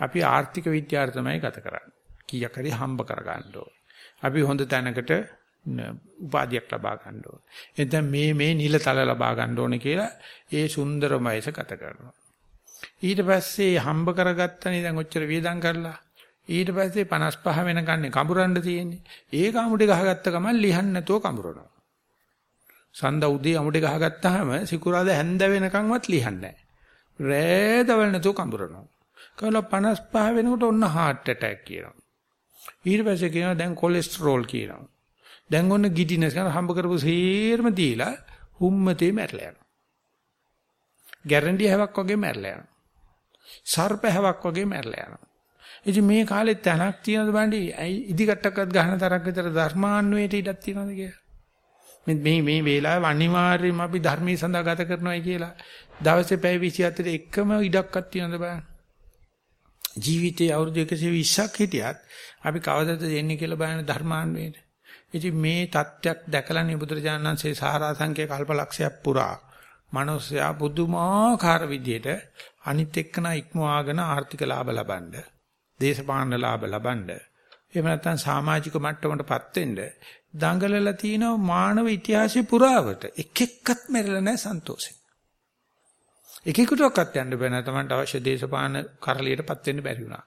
A: අපි ආර්ථික විද්‍යාව තමයි ගත කරන්නේ. කීයක් හරි හම්බ කර ගන්න අපි හොඳ තැනකට උපාධියක් ලබා ගන්න ඕනේ. එතෙන් මේ මේ නිලතල ලබා ගන්න ඕනේ කියලා ඒ සුන්දරම වයස ගත කරනවා. ඊට පස්සේ හම්බ කරගත්තනේ දැන් ඔච්චර වියදම් කරලා ඊට පස්සේ 55 වෙනකන් කඹරන්න තියෙන්නේ. ඒක අමුඩේ ගහගත්ත ගමන් ලිහන්න නැතුව කඹරනවා. සඳ උදේ අමුඩේ ගහගත්තාම සිකුරාද හැන්ද වෙනකන්වත් ලිහන්නේ නැහැ. රෑ දවල් නැතුව කඹරනවා. කවලා 55 වෙනකොට ඔන්න heart attack කියනවා. ඊට පස්සේ කියනවා දැන් කොලෙස්ටරෝල් කියනවා. දැන් ඔන්න ගිඩිනස් කරන හම්බ කරපු සේරම දීලා හුම්මතේ මැරලා යනවා. ගැරන්ටි හැවක් වගේ මැරලා යනවා. සර්ප හැවක් වගේ මැරලා යනවා. ඉතින් මේ කාලේ තැනක් තියනද බණ්ඩි ඉදිකට්ටක්වත් ගහන තරක් විතර ධර්මාන්වේට ඉඩක් තියනවද කියලා. මේ මේ මේ වේලාව අනිවාර්යයෙන්ම අපි ධර්මයේ සඳහා ගත කරනවායි කියලා දවසේ පැය 24 එකම ඉඩක්වත් තියනද බලන්න. ජීවිතයේ අවුරුදු 120ක් හිටියත් අපි කවදද දෙන්නේ කියලා බලන ධර්මාන්වේට. ඉතින් මේ தත්ත්වයක් දැකලා නිබුදුරජාණන්සේ සාරාංශකේ කල්පලක්ෂයක් පුරා මිනිස්සයා බුදුමාකාර විදියට අනිත් එක්කන ඉක්මවාගෙන ආර්ථික ලාභ ලබන්නේ දේශපාලන ලාභ ලබන්න එහෙම නැත්නම් සමාජික මට්ටමකටපත් වෙන්න දඟලලා තියෙන මානව ඉතිහාසය පුරාවට එක එක්කත් මෙරලා නැහැ සන්තෝෂෙන්. එකෙකුටවත් යන්න බෑ නෑ Tamanට අවශ්‍ය දේශපාලන කරලියටපත් වෙන්න බැරි වුණා.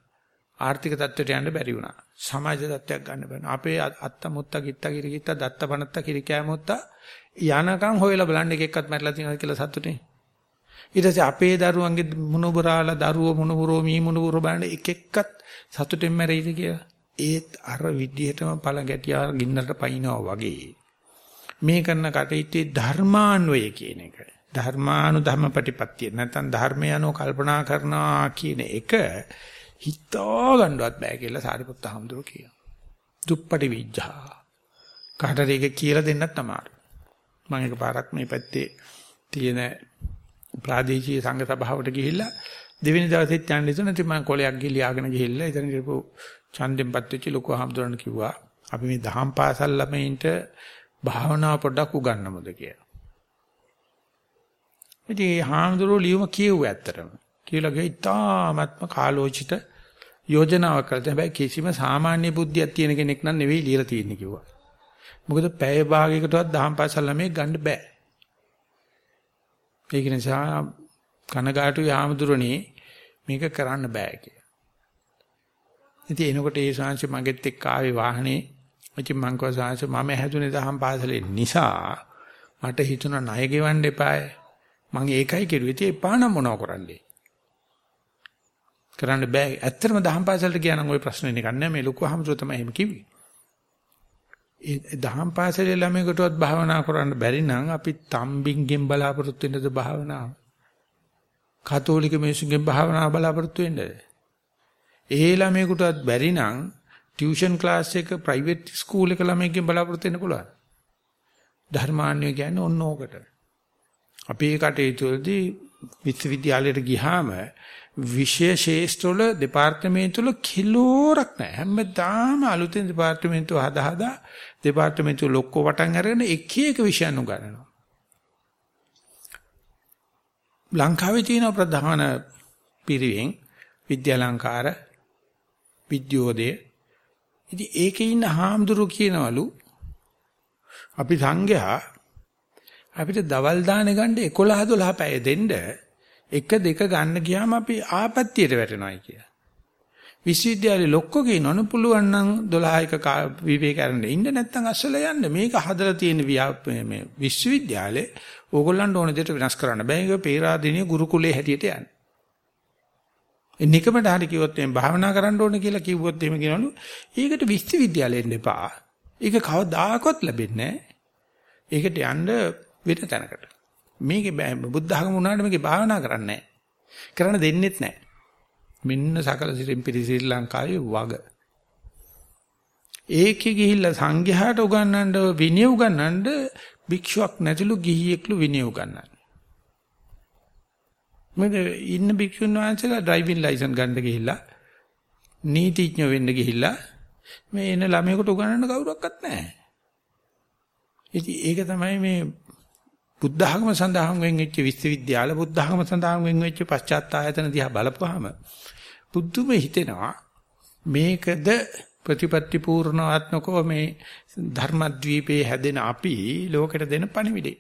A: ආර්ථික தත්ත්වයට යන්න බැරි වුණා. සමාජ தත්ත්වයක් ගන්න බෑ. අපේ අත්ත මුත්ත කිත්ත කිරිකිත්ත දත්ත පනත්ත කිරිකෑ මුත්ත යනකම් හොයලා බලන්න එක එක්කත් මැරලා තියෙනවද කියලා සතුටේ. ඊට පස්සේ අපේ දරුවන්ගේ මුණුබරාලා දරුවෝ මුණුබරෝ මී මුණුබරෝ බලන්න එක එක්කත් සතුටෙන් මැරෙයිද කියලා. ඒත් අර විදිහටම පළ ගැටියා ගින්නට පයින්නවා වගේ. මේ කරන කටයුත්තේ ධර්මාන්වය කියන එක. ධර්මානුධම්ම ප්‍රතිපත්තිය නැත්නම් ධර්මය අනුව කල්පනා කරනවා කියන එක හිතා ගන්නවත් බෑ කියලා සාරිපුත්ත හඳුරු කියනවා. දුප්පටි විඥා. කාටද ඒක කියලා දෙන්නත් අමාරුයි. මම එක පාරක් මේ පැත්තේ තියෙන ප්‍රාදේශීය සංඝ සභාවට ගිහිල්ලා දෙවෙනි දවසෙත් යන්න ඉතින් ඉතින් මම කොලයක් ගිහිල්ලාගෙන ගිහිල්ලා එතන ගිහපු ඡන්දෙන්පත් වෙච්ච ලොකු හාමුදුරන් කිව්වා අපි මේ දහම් පාසල් ළමයින්ට භාවනාව පොඩ්ඩක් උගන්වමුද කියලා. ඉතින් හාමුදුරුවෝ ලියුම කියෙව්වා ඇත්තටම. කියලා ගියා ඉතාමත්ම කාලෝචිත යෝජනාවක් කරලා හැබැයි කිසිම සාමාන්‍ය බුද්ධියක් තියෙන කෙනෙක් නම් නෙවෙයි ලියලා තියෙන්නේ කිව්වා. මොකද පැය භාගයකටවත් දහම් පාසල් ළමයි ගන්න බෑ. ඒක නිසා කනගාටු යාමදුරණේ මේක කරන්න බෑ කියලා. ඉතින් එනකොට ඒ ශාංශ මගෙත් එක්ක ආවේ වාහනේ. ඉතින් මං කව ශාංශ මම හැදුනේ දහම් පාසලේ නිසා මට හිතුණා ණය ගෙවන්න එපාය. මං ඒකයි කෙරුවේ. ඉතින් එපා නම් මොනව කරන්නේ? කරන්න බෑ. ඇත්තටම දහම් පාසලට ගියා නම් ওই ප්‍රශ්නේ නිකන් නෑ මේ ලොකු අහමුදුර තමයි එහෙම කිව්වේ. ඒ දහම් පාසලේ ළමයෙකුටවත් භාවනා කරන්න බැරි නම් අපි තම්බින්ගෙන් බලාපොරොත්තු වෙන්නද භාවනාව? කතෝලික මිනිස්සුන්ගෙන් භාවනාව බලාපොරොත්තු වෙන්නද? ඒ ළමයෙකුටවත් බැරි නම් ටියුෂන් ක්ලාස් එක ප්‍රයිවට් ස්කූල් එක ළමයෙක්ගෙන් බලාපොරොත්තු වෙන්න පුළුවන්. ධර්මාන්‍ය කියන්නේ ඔන්න ඕකට. අපි ඒ කටයුතු වලදී විශ්වවිද්‍යාලයට ගියාම විෂය ශේෂ්ත්‍රවල දෙපාර්තමේන්තු වල කිලෝරක් නැහැ. හැමදාම අලුතෙන් දෙපාර්තමේන්තු හදා හදා දෙපාර්තමේන්තු ලොක්ක වටන් අරගෙන එක එක විෂයන් උගන්වනවා. ලංකාවේ තියෙන ප්‍රධාන පිරිවෙන් විද්‍යාලංකාර විද්‍යෝදය ඉතින් ඒකේ ඉන්න හාමුදුරු කියනවලු අපි සංඝයා අපිට දවල් දාන ගන්න 11 12 පැය දෙන්න එක දෙක ගන්න ගියාම අපි ආපත්‍යයට වැටෙනවායි කියලා. විශ්වවිද්‍යාලේ ලොක්කෝ කියනවනේ පුළුවන් නම් 12ක විවේක කරන්න ඉන්න නැත්නම් අස්සල යන්න මේක හදලා තියෙන මේ විශ්වවිද්‍යාලේ ඕගොල්ලන්ට ඕන දෙයට වෙනස් කරන්න බෑ ඒක පේරාදෙනිය ගුරුකුලේ හැටියට යන්න. එනිකමට හරි කිව්වොත් එම් භාවනා කරන්න ඕන කියලා කිව්වොත් එහෙම කියනවලු ඒකට විශ්වවිද්‍යාලෙ එන්න එපා. ඒක කවදාකවත් ලැබෙන්නේ නැහැ. ඒකට යන්න වෙන තැනකට. මේකේ බුද්ධ ධර්ම උනාට මේකේ භාවනා කරන්නේ නැහැ. කරන්න දෙන්නෙත් නැහැ. මෙන්න සකල සිරින් පිරි ශ්‍රී ලංකාවේ වග. ඒකේ ගිහිල්ලා සංඝයාට උගන්වන්න විනය උගන්වන්න භික්ෂුවක් නැතිලු ගිහියෙක්ලු විනය උගන්වන්න. මොකද ඉන්න භික්ෂුන් වහන්සේලා ඩ්‍රයිවිං ලයිසන්ස් ගන්න ගිහිල්ලා නීතිඥ වෙන්න ගිහිල්ලා මේ එන ළමයෙකුට උගන්වන්න කවුරක්වත් නැහැ. ඉතින් ඒක තමයි මේ බුද්ධ ධර්ම සඳහන් වෙන් වෙච්ච විශ්වවිද්‍යාල බුද්ධ ධර්ම සඳහන් වෙන් වෙච්ච පශ්චාත් ආයතන දිහා බලපුවාම බුදුම හිතෙනවා මේකද ප්‍රතිපත්ති පූර්ණාත්මකව මේ ධර්මද්වීපේ හැදෙන අපි ලෝකෙට දෙන පණිවිඩේ.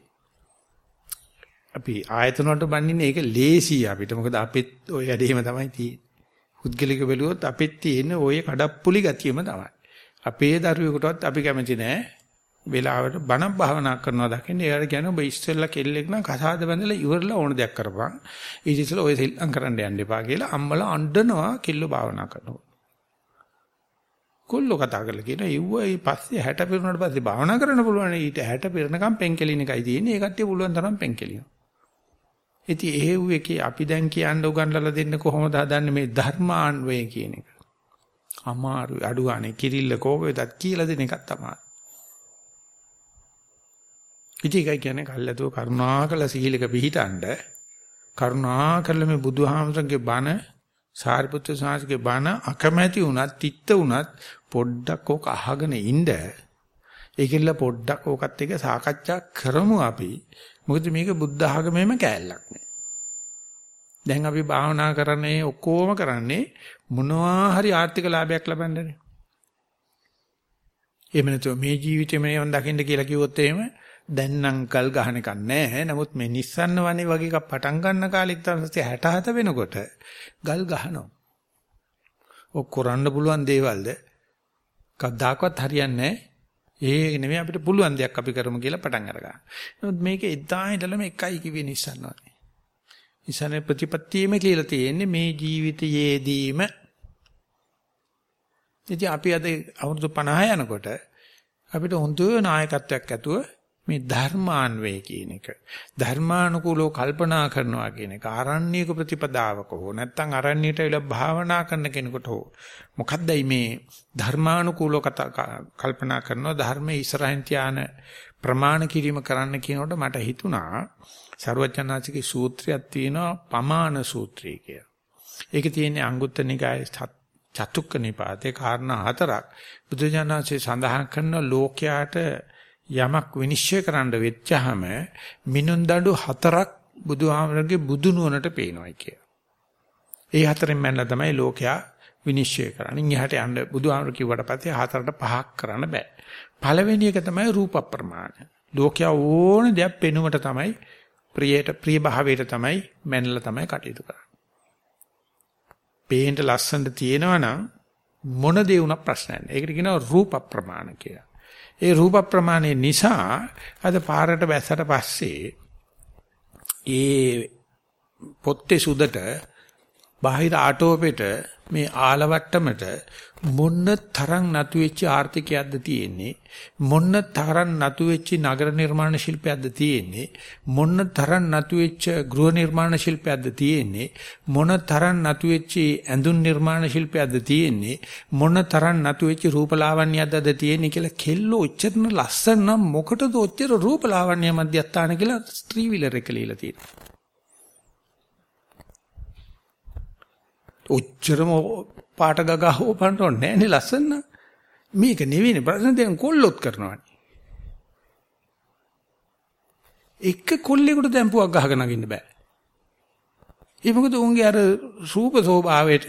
A: අපි ආයතන වලට බඳින්නේ ඒක ලේසි අපිට. මොකද අපෙත් ওই වැඩේම තමයි තියෙන්නේ. පුද්ගලික බැලුවොත් අපෙත් තියෙන ওই කඩප්පුලි ගතියම තමයි. අපේ දරුවෙකුටවත් අපි කැමති නෑ වෙලාවට බණ භාවනා කරනවා දකින්නේ. ඒකට කියන්නේ ඔබ ඉස්සෙල්ලා කෙල්ලෙක් නම් කසාද බැඳලා ඉවරලා ඕන දෙයක් කරපන්. ඊට ඉස්සෙල්ලා ඔය සෙල්ලම් කරන්න යන්න එපා කියලා අම්මලා අඬනවා කෙල්ල භාවනා කරනවා කොල්ලෝ කතා කරලා කියනවා ඉව්ව ඒ පස්සේ 60 පිරුණාට පස්සේ භාවනා කරන්න පුළුවන්. ඊට 60 පිරනකම් පෙන්කෙලින එකයි තියෙන්නේ. ඒ කට්ටිය පුළුවන් තරම් පෙන්කෙලිනවා. ඉතින් එහෙව් එකේ අපි දැන් කියන්න උගන්වලා දෙන්න කොහොමද හදන්නේ මේ ධර්මාන්වය කියන එක. අමාරු අඩු ගානේ කිරිල්ල කෝකෙදත් කියලා දෙන එකක් තමයි. ඉතින් ඒකයි කියන්නේ කල්ලාතෝ කරුණාකල සීලක පිහිටන්ඩ කරුණාකල මේ බුදුහාමරගේ බණ සාරිපුත්‍ර සාංශගේ බණ අකමැති වුණත් තිත්ත වුණත් පොඩ්ඩක් ඕක අහගෙන ඉන්න. ඒකෙල්ල පොඩ්ඩක් ඕකත් එක්ක සාකච්ඡා කරමු අපි. මොකද මේක බුද්ධ ආගමේම කෑල්ලක් නේ. දැන් අපි භාවනා කරන්නේ ඔක්කොම කරන්නේ මොනවා හරි ආර්ථික ලාභයක් ලබන්නනේ. එහෙම නැත්නම් මේ ජීවිතේ මේවන් දකින්න කියලා කිව්වොත් එහෙම දැන් නම් කල් ගහන එකක් නැහැ. නමුත් මේ නිස්සන්න වනේ වගේ එකක් පටන් ගන්න කාලෙක 1967 වෙනකොට ගල් ගහනවා. ඔක් කරන්න පුළුවන් දේවල්ද කවදාකවත් හරියන්නේ නැහැ. ඒ නෙමෙයි අපිට පුළුවන් දෙයක් අපි කරමු කියලා පටන් අරගන්න. නමුත් මේක එදා ඉඳලම එකයි කිව්වේ නිස්සන්න වනේ. ඉසන ප්‍රතිපත්තියම කියලා තියෙන්නේ මේ ජීවිතයේදීම ඉතින් අපි අද අවුරුදු 50 යනකොට අපිට හොඳ නායකත්වයක් ඇතුව මේ ධර්මාන්වේ කියන එක ධර්මානුකූලව කල්පනා කරනවා කියන එක ආරණ්‍යක ප්‍රතිපදාවක හෝ නැත්නම් ආරණ්‍යයට විලා භාවනා කරන කෙනෙකුට හෝ මොකද්දයි මේ ධර්මානුකූලව කල්පනා කරනවා ධර්මයේ ඉස්සරහින් තියාන ප්‍රමාණ කිරීම කරන්න කියනකොට මට හිතුණා ਸਰවඥාචිකේ සූත්‍රයක් තියෙනවා පමාන සූත්‍රය කියලා. ඒකේ තියෙන්නේ අංගුත්තර නිකායේ චතුක්ක නිපාතේ කාරණා හතරක් බුදුජානනාංශේ සඳහන් කරන ලෝකයාට යමක් විනිශ්චය කරන්න වෙච්චහම මිනුන් දඬු හතරක් බුදුහාමරගේ බුදු නුවණට පේනවායි කිය. ඒ හතරෙන් මැනලා තමයි ලෝකයා විනිශ්චය කරන්නේ. ඉහට යන්න බුදුහාමර කිව්වට පස්සේ හතරට පහක් කරන්න බෑ. පළවෙනි එක තමයි රූප ප්‍රමාණ. ලෝකයා ඕන දෙයක් පෙනුමට තමයි ප්‍රියට ප්‍රිය භාවයට තමයි මැනලා තමයි කටයුතු කරන්නේ. පේන්න ලස්සනට තියෙනවා නම් මොන දේ වුණත් ප්‍රශ්නයක් නෑ. ඒකට කියනවා රූප ප්‍රමාණ කියලා. ඒ රූප ප්‍රමාණය නිසා අද පාරට බැස්සට පස්සේ ඒ පොත්තේ සුදට බාහිර ආටෝපෙට මේ ආලවට්ටමට මොන්න තරම් නතු වෙච්ච ආර්ථිකයක්ද තියෙන්නේ? මොන්න තරම් නතු වෙච්ච නගර නිර්මාණ ශිල්පයක්ද තියෙන්නේ? මොන්න තරම් නතු වෙච්ච ගෘහ නිර්මාණ ශිල්පයක්ද තියෙන්නේ? මොන තරම් නතු වෙච්ච ඇඳුම් නිර්මාණ ශිල්පයක්ද තියෙන්නේ? මොන තරම් නතු වෙච්ච රූපලාවන්‍යයක්ද තියෙන්නේ කියලා කෙල්ල ඔච්චරන ලස්සන නම් මොකටද ඔච්චර රූපලාවන්‍ය මධ්‍යස්ථාන කියලා ස්ත්‍රී විලර එක ලියලා ඔච්චරම පාට ගගා හොපන්න ඕනේ නෑනේ ලස්සන. මේක නෙවෙයිනේ ප්‍රශ්න දැන් කොල්ලොත් කරනවානේ. එක කොල්ලෙකුට දැම්පුවක් ගහගෙන නගින්න බෑ. ඒ මොකද උන්ගේ අර රූප ස්වභාවයට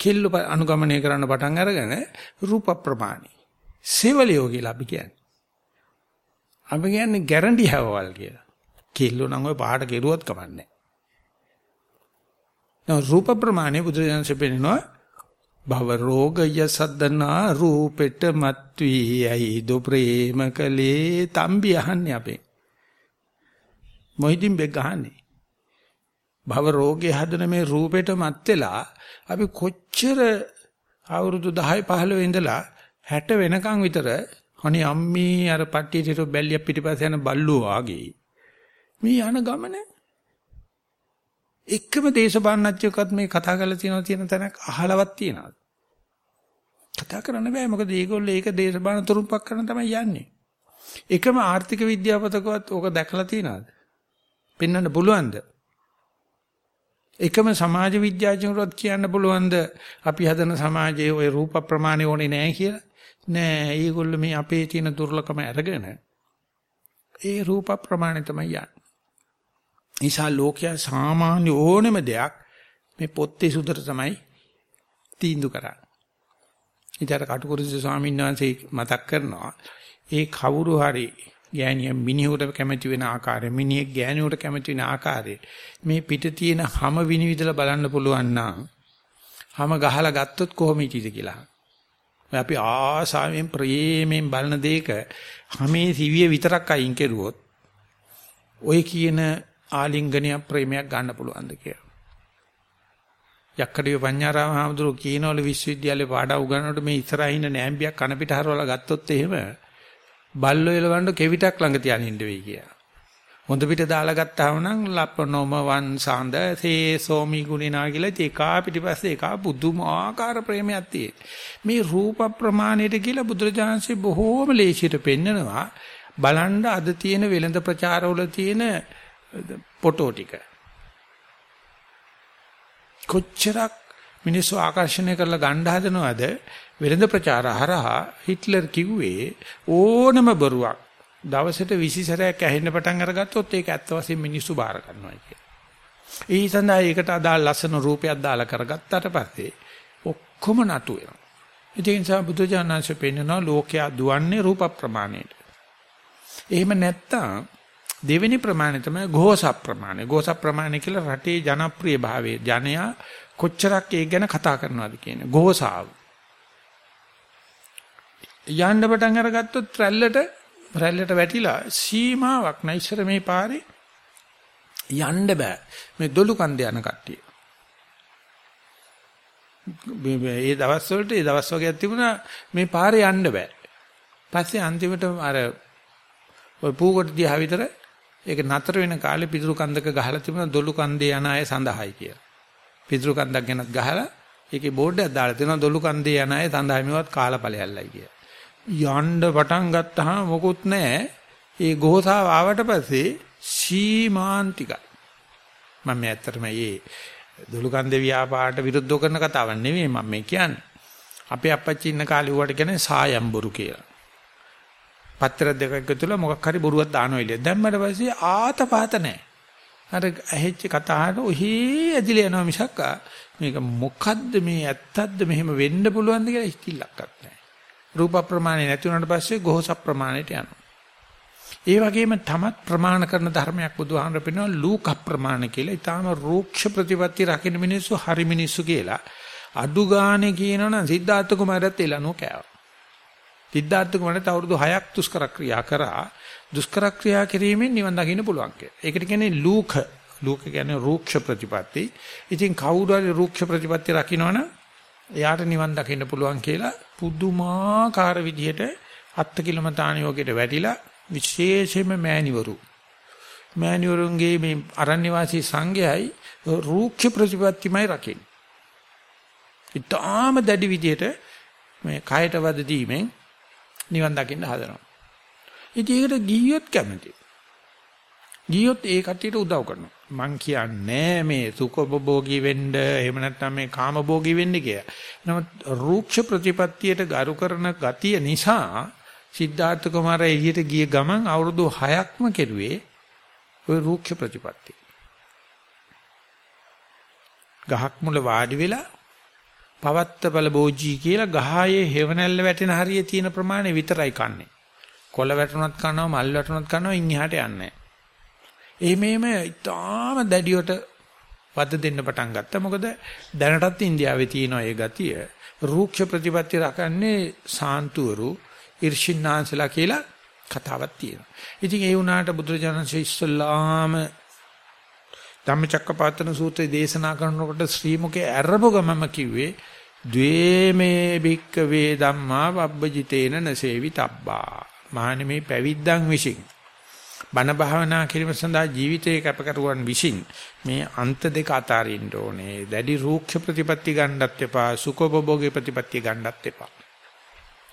A: කෙල්ල අනුගමනය කරන්න පටන් අරගෙන රූප ප්‍රමාණි. සෙවලියෝ කියලා අපි කියන්නේ. අපි කියන්නේ ගැරන්ටි හැවවල් කියලා. කෙල්ලෝ නම් ඔය පහට කෙරුවත් කමන්නේ නෑ. රූප ප්‍රමාණය බුදුරජාණන්සේ පෙන්නනවා. භව රෝගය සද්දනා රූපෙට මත්වී ඇයි දො ප්‍රේම කලේ තම්බි අහන්නේ අපේ. මොහිදින් බෙක් ගහන්නේ භව රෝගේ හදන මේ රූපෙට මත් වෙලා අපි කොච්චර අවුරුදු 10 15 ඉඳලා 60 වෙනකන් විතර අනේ අම්මී අර පට්ටියට බැල්ලිය පිටිපස්ස යන බල්ලෝ ආගේ මේ යන ගමන එකම දේශපාලනඥයෙක්වත් මේ කතා කරලා තියෙනවා තියෙන තැනක් අහලවත් තියනවාද? කතා කරන්න බෑ මොකද මේගොල්ලෝ ඒක දේශපාලන තුරුම්පක් කරන තමයි යන්නේ. එකම ආර්ථික විද්‍යාපතකවත් ඕක දැකලා තියනවාද? පෙන්වන්න පුළුවන්ද? එකම සමාජ විද්‍යාඥයෙකුට කියන්න පුළුවන්ද අපි හදන සමාජයේ ওই රූප ප්‍රමාණය ඕනේ නැහැ කියලා? නෑ, ඒගොල්ලෝ මේ අපේ තියෙන දුර්ලභම අරගෙන ඒ රූප ප්‍රමාණය තමයි යන්නේ. නිසා ලෝකයා සාමාන්‍ය ඕනෙම දෙයක් මේ පොත්තේ සුදට තමයි තීන්දුව කරන්නේ. ඉතින් කටුකුරුසි ස්වාමීන් වහන්සේ මතක් කරනවා ඒ කවුරු හරි ගෑණිය මිනිහෙකුට කැමති වෙන ආකාරය මිනිහෙක් ගෑණියෙකුට කැමති වෙන ආකාරය මේ පිට තියෙන හැම විනිවිදලා බලන්න පුළුවන් නම් හැම ගහලා ගත්තොත් කොහොම හිටියද කියලා. අපි ආසාවෙන් ප්‍රේමයෙන් බලන දෙයක හැමේ සිවිය විතරක් අයින් කෙරුවොත් ඔය කියන ආලිංගනය ප්‍රේමයක් ගන්න පුළුවන්ද කියලා. යක්කඩිය පඤ්ඤාරාම හාමුදුරුවෝ කියනවලු විශ්වවිද්‍යාලේ පාඩම් උගන්වනකොට මේ ඉස්සරහින් නෑම්බියක් කන පිට හරවලා ගත්තොත් එහෙම බල්ලෝ එලවන්න කෙවිතක් ළඟ තියාගෙන ඉන්න වෙයි කියලා. හොඳ පිට දාලා ගත්තාම නම් ලප්පනොම වංසඳ සේ සෝමි ගුණිනා කියලා ඒකා පිටිපස්සේ ඒකා බුදුමාකාර ප්‍රේමයක් තියෙන. මේ රූප ප්‍රමාණයට කියලා බුදුරජාණන්සේ බොහෝම ලේසියට පෙන්නනවා. බලන්න අද තියෙන වෙළඳ ප්‍රචාරවල තියෙන ෆොටෝ ටික. කොච්චරක් මිනිස්සු ආකර්ෂණය කරලා ගන්න හදනවද වෙළඳ ප්‍රචාර හරහා හිට්ලර් කිව්වේ ඕනම බරුවක් දවසට 20 සැරයක් ඇහෙන්න පටන් අරගත්තොත් ඒක ඇත්ත වශයෙන්ම මිනිස්සු බාර ගන්නවා කියලා. ඒ සඳහා ඒකට අදාළ ලස්සන රූපයක් දාලා කරගත්තාට පස්සේ ඔක්කොම නතු වෙනවා. ඒ නිසා බුදුජානනාංශ පෙන්නනවා ලෝකයා දුවන්නේ රූප ප්‍රමාණයට. එහෙම නැත්තම් දෙවෙනි ප්‍රමාණය තමයි ഘോഷ ප්‍රමාණය. ഘോഷ ප්‍රමාණය කියලා රටේ ජනප්‍රිය භාවය. ජනයා කොච්චරක් ඒක ගැන කතා කරනවද කියන ഘോഷාව. යන්න පටන් අරගත්තොත් රැල්ලට රැල්ලට වැටිලා සීමාවක් නැහැ. ඉස්සර මේ පාරේ යන්න බෑ. මේ දොළු කන්ද යන කට්ටිය. මේ දවස් වලට ඒ දවස් වගේක් තිබුණා මේ පාරේ යන්න බෑ. පස්සේ අන්තිමට අර ওই පූකට දිහා විතර ඒක නතර වෙන කාලේ පිටුරු කන්දක ගහලා තිබුණා දොළු කන්දේ යන අය සඳහායි කියලා. පිටුරු කන්දක් ගැනත් ගහලා ඒකේ බෝඩ් එකක් දාලා තියෙනවා දොළු කන්දේ යන අය සඳහායි මේවත් කාලා ඵලයල්ලයි කියලා. යන්න පටන් ගත්තාම මොකුත් නැහැ. ඒ ගෝසාව ආවට පස්සේ සීමාන්තිකයි. මම ඇත්තටම මේ දොළු කන්දේ ව්‍යාපාරට විරුද්ධව කරන කතාවක් නෙවෙයි මම මේ කියන්නේ. අපේ අප්පච්චි ඉන්න කාලේ ඌවට කියන්නේ සායම්බුරු කියලා. පත්‍ර දෙකක් ඇතුළේ මොකක් හරි බොරුවක් දානවා එළිය. දැම්මට පස්සේ ආතපාත නැහැ. අර ඇහිච්ච කතාවට ඔහි ඇදිලා යනවා මිසක් මේක මොකද්ද මේ ඇත්තක්ද මෙහෙම වෙන්න පුළුවන්ද කියලා ඉස්තිලක්වත් නැහැ. රූප ප්‍රමාණය නැති වුණාට පස්සේ ගෝස ප්‍රමාණයට යනවා. ඒ වගේම තමත් ප්‍රමාණ කරන ධර්මයක් බුදුහාමර පෙන්වනවා ලූක ප්‍රමාණ කියලා. ඊටාම රූක්ෂ ප්‍රතිපatti රකින්න මිනිස්සු හරි මිනිස්සු කියලා. අඩු ගානේ කියනවනම් සිද්ධාර්ථ කුමාරයත් එළනෝ කෑවා. සිද්ධාර්ථ කුමාරට අවුරුදු 6ක් දුෂ්කර ක්‍රියා කරා. දුෂ්කර ක්‍රියා කිරීමෙන් නිවන් දකින්න පුළුවන් කියලා. ඒකට කියන්නේ ලූක. ලූක කියන්නේ රූක්ෂ ප්‍රතිපatti. ඉතින් කවුරු හරි රූක්ෂ ප්‍රතිපatti රකින්නවනම් එයාට නිවන් දකින්න පුළුවන් කියලා පුදුමාකාර විදිහට අත්ති කිලමතාන යෝගයට වැටිලා විශේෂයෙන්ම මෑණිවරු මෑණිවරුන්ගේ මේ අරණ්‍ය වාසී සංඝයයි රූක්ෂ ප්‍රතිපත්තිමයි රකින්නේ. ඊටාම දැඩි විදිහට මේ කයට වද දීමෙන් නිවන් දකින්න හදනවා. ඉතින් ඒකට ගියොත් කැමති. ගියොත් ඒ කට්ටියට උදව් කරනවා. මං කියන්නේ මේ සුඛභෝගී වෙන්න එහෙම නැත්නම් මේ කාමභෝගී වෙන්න කියලා. නමුත් රූක්ෂ ප්‍රතිපත්තියට ගරු කරන ගතිය නිසා සිද්ධාර්ථ කුමාරයා එළියට ගිය ගමන් අවුරුදු 6ක්ම කෙරුවේ ওই රූක්ෂ ප්‍රතිපත්තිය. ගහක් මුල වාඩි වෙලා පවත්ත බල බෝජී කියලා ගහයේ හේවණැල්ල වැටෙන හරිය තියෙන ප්‍රමාණය විතරයි කන්නේ. කොළ වැටුණත් කනවා මල් වැටුණත් කනවා ඉන් එහාට යන්නේ නැහැ. එහිමෙම ඊටාම දැඩියට වද දෙන්න පටන් ගත්තා. මොකද දැනටත් ඉන්දියාවේ තියෙන ඒ ගතිය රූක්ෂ ප්‍රතිපත්ති රකන්නේ සාන්තුවරු ඉර්ෂින්නාන්සලා කියලා කතාවක් තියෙනවා. ඉතින් ඒ වුණාට බුදුරජාණන් ශ්‍රී ඉස්සල්ලාම ධම්මචක්කපවත්තන සූත්‍රය දේශනා කරනකොට ශ්‍රී මුකේ අරබු ගමම කිව්වේ ද්වේමේ භික්ක වේ ධම්මා වබ්බජිතේන නසේවි තබ්බා. මහණෙනි මේ පැවිද්දන් විසින් බණ භාවනා කිරීම සඳහා ජීවිතේ කැපකරුවන් විසින් මේ අන්ත දෙක අතාරින්න ඕනේ. දැඩි රූක්ෂ ප්‍රතිපත්ති ගන්නත් එපා සුඛෝපභෝගී ප්‍රතිපත්ති ගන්නත් එපා.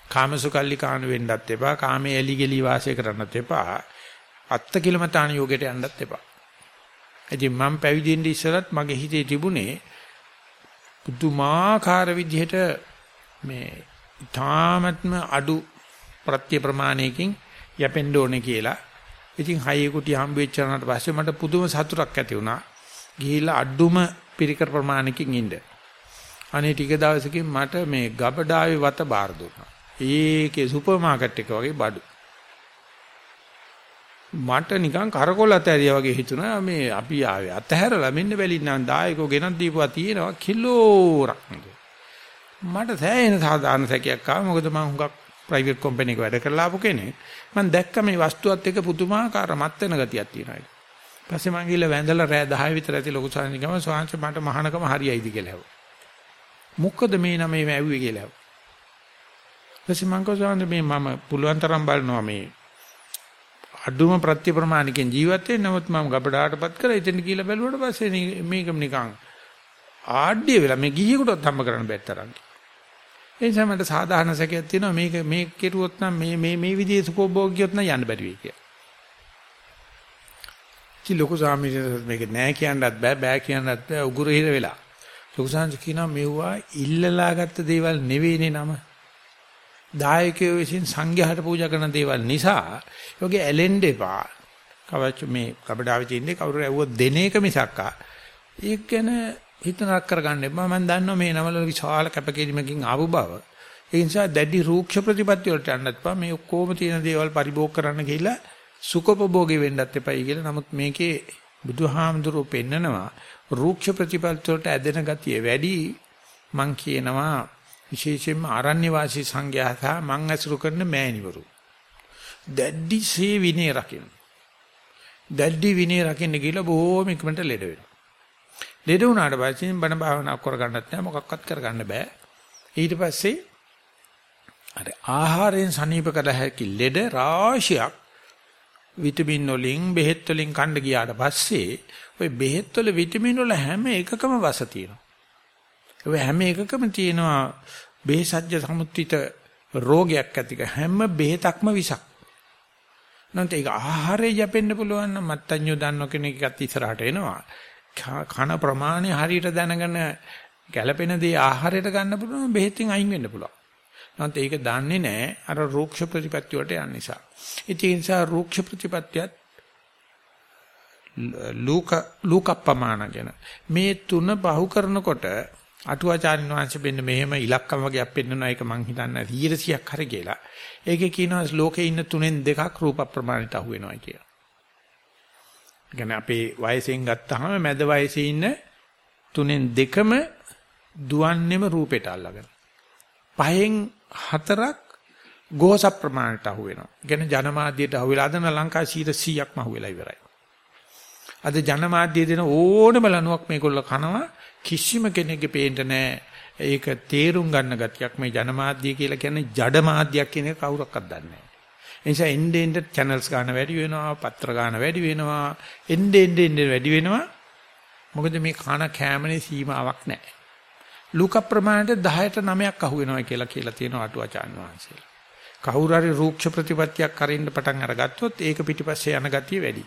A: කාමසුකල්ලි කාණ වෙන්නත් එපා කාමයේ එලි ගලි වාසය කරන්නත් එපා අත්ති කිලමතාන යෝගයට යන්නත් එපා. ඉතින් මම පැවිදෙන්න ඉස්සරත් මගේ හිතේ තිබුණේ පුදුමාකාර විදිහට මේ තාමත්ම අඩු ප්‍රත්‍ය ප්‍රමාණයකින් යැපෙන්න ඕනේ කියලා. ඉතින් හයේ කුටි හම්බ වෙච්චානට පස්සේ මට පුදුම සතුටක් ඇති වුණා. ගිහිල්ලා අඩුම පිරිකර ප්‍රමාණයකින් ඉන්න. අනේ ටික දවසකින් මට මේ ගබඩාවේ වත බාර දුන්නා. ඒකේ සුපර් මාකට් එක වගේ බඩු. මට නිකන් කරකොල අතහැරියා වගේ හිතුණා. මේ අපි ආවේ අතහැරලා මෙන්න බැලින්නම් දායකෝ ගෙනත් දීපුවා තියෙනවා. කිලෝරක් නේද? මට සෑහෙන සාධාරණ සැකයක් ආවා. මොකද මම හුඟක් ප්‍රයිවට් කම්පැනි එක වැඩ කරලා ආපු කෙනෙක්. මම දැක්ක මේ වස්තුවත් එක්ක පුදුමාකාර මත් වෙන ගතියක් තියෙනවා ඒක. පස්සේ මම ගිහලා වැඳලා රෑ 10 විතර ඇති ලොකු සානිකම ස්වාංශ මට මහානකම හරියයිද කියලා හැව මොකද මේ නම මේ ඇව්වේ කියලා හැව පස්සේ මම කවදාද මේ මම පුළුවන් තරම් බලනවා මේ අඩුම ප්‍රත්‍ය ප්‍රමාණිකෙන් ජීවත් වෙන්නේ නමුත් මම ගබඩාටපත් කරලා එතන කියලා බැලුවට පස්සේ මේක නිකන් ආඩ්‍ය වෙලා මේ ගිහියෙකුටත් හම්බ කරන්න බැත් තරම්. ඒ නිසා මට සාධාරණ සැකයක් තියෙනවා මේක මේ කෙරුවොත් නම් මේ මේ මේ විදිහේ සුඛෝභෝගියොත් නම් යන්න බැරි වෙයි කියලා. කි ලොකු සාමිනේ මේක නෑ කියන්නත් බෑ බෑ කියන්නත් බෑ උගුර හිර වෙලා. ලොකු සාංශ කියනවා මෙවුවා ඉල්ලලා ගත්ත දේවල් නෙවෙයිනේ නම. දායකයෝ විසින් සංඝයාට පූජා කරන දේවල් නිසා යෝගේ ඇලෙන්න එපා. කවච මේ කබඩාවේ තියෙන්නේ කවුරු ඇව්වොත් දෙන එක මිසක්කා. ඒක ගැන හිතනක් කරගන්න එපා. මම දන්නවා මේ නවල විශාල කැපකිරීමකින් ආපු බව. ඒ නිසා දැඩි රූක්ෂ ප්‍රතිපත්ති වලට යන්නත් එපා. මේ ඔක්කොම තියෙන දේවල් පරිභෝග කරන්න ගිහිල්ලා සුඛපභෝගී වෙන්නත් එපයි කියලා. නමුත් මේකේ බුදුහාමුදුරුවෝ පෙන්නනවා රූක්ෂ ප්‍රතිපත්ති වලට ඇදෙන ගතිය වැඩි මං කියනවා විශේෂයෙන්ම ආරණ්‍ය වාසී සංඝයා සහ මං ඇසුරු කරන මෑණිවරු. දැඩිසේ විනය රකින්න. දැඩි විනය රකින්න ගිහලා බොහොම ඉක්මනට ලෙඩ වෙනවා. ලෙඩ වුණාට පස්සේ බණ භාවනා කරගන්නත් නෑ මොකක්වත් කරගන්න බෑ. ඊට පස්සේ අර ආහාරයෙන් සනීප කළ හැකි ලෙඩ රාශියක් විටමින් වලින් බෙහෙත් වලින් කන්න ගියාට පස්සේ ওই බෙහෙත් වල විටමින් වල හැම එකකම වස තියෙනවා. ඒ හැම එකකම තියෙනවා බේසජ්‍ය සමුත්‍ිත රෝගයක් ඇතික හැම බෙහෙතක්ම විසක්. නැන්ට ඒක ආහාරය යැපෙන්න පුළුවන් නම් මත්තඤ්ඤෝ දන්න කෙනෙක්වත් ඉස්සරහට එනවා. කන ප්‍රමාණය හරියට දැනගෙන ගැළපෙන දේ ආහාරයට ගන්න පුළුවන් බෙහෙතින් අයින් වෙන්න පුළුවන්. නැත්නම් ඒක දන්නේ නැහැ අර රූක්ෂ ප්‍රතිපත්ති වලට යන නිසා. ඒ නිසා රූක්ෂ ප්‍රතිපත්තියත් ලූක ලූකප්පමාන කියන මේ තුන බහු කරනකොට අටුවාචාරින් වහන්සේ මෙන්න මෙහෙම ඉලක්කම වගේක් පෙන්වනවා ඒක මං හිතන්නේ 100ක් හරි කියලා. ඒකේ කියනවා ලෝකේ ඉන්න තුනෙන් දෙකක් රූප ප්‍රමාණයට අහු වෙනවා කියලා. කියන්නේ අපේ වයසෙන් ගත්තාම මැද වයසේ ඉන්න තුනෙන් දෙකම දුවන්නේම රූපයට අල්ලගෙන. පහෙන් හතරක් ගෝස ප්‍රමාණයට අහු වෙනවා. කියන්නේ ජනමාධ්‍යයට අහු වෙලා අදන ලංකා 100%ක්ම අහු වෙලා ඉවරයි. අද ජනමාධ්‍ය දෙන ඕනම ලණුවක් මේගොල්ලෝ කනවා කිසිම කෙනෙක්ගේ පේන්න නැහැ. ඒක තේරුම් ගන්න ගතියක් මේ ජනමාධ්‍ය කියලා කියන්නේ ජඩ මාධ්‍යයක් කියන එක කවුරක්වත් දන්නේ නැහැ. ඒ නිසා එන්න එන්න channels ගන්න වැඩි වෙනවා, පත්‍ර ගන්න වැඩි වෙනවා, එන්න එන්න එන්න වැඩි වෙනවා. මොකද මේ කන කැමනේ සීමාවක් නැහැ. ලුක ප්‍රමාණයට 10ට 9ක් අහු වෙනවා කියලා කියලා තියෙනවා අටුවාචාන් වහන්සේලා. කවුරු හරි රූක්ෂ ප්‍රතිපත්තියක් කරින්න පටන් අරගත්තොත් ඒක පිටිපස්සේ යන ගතිය වැඩි.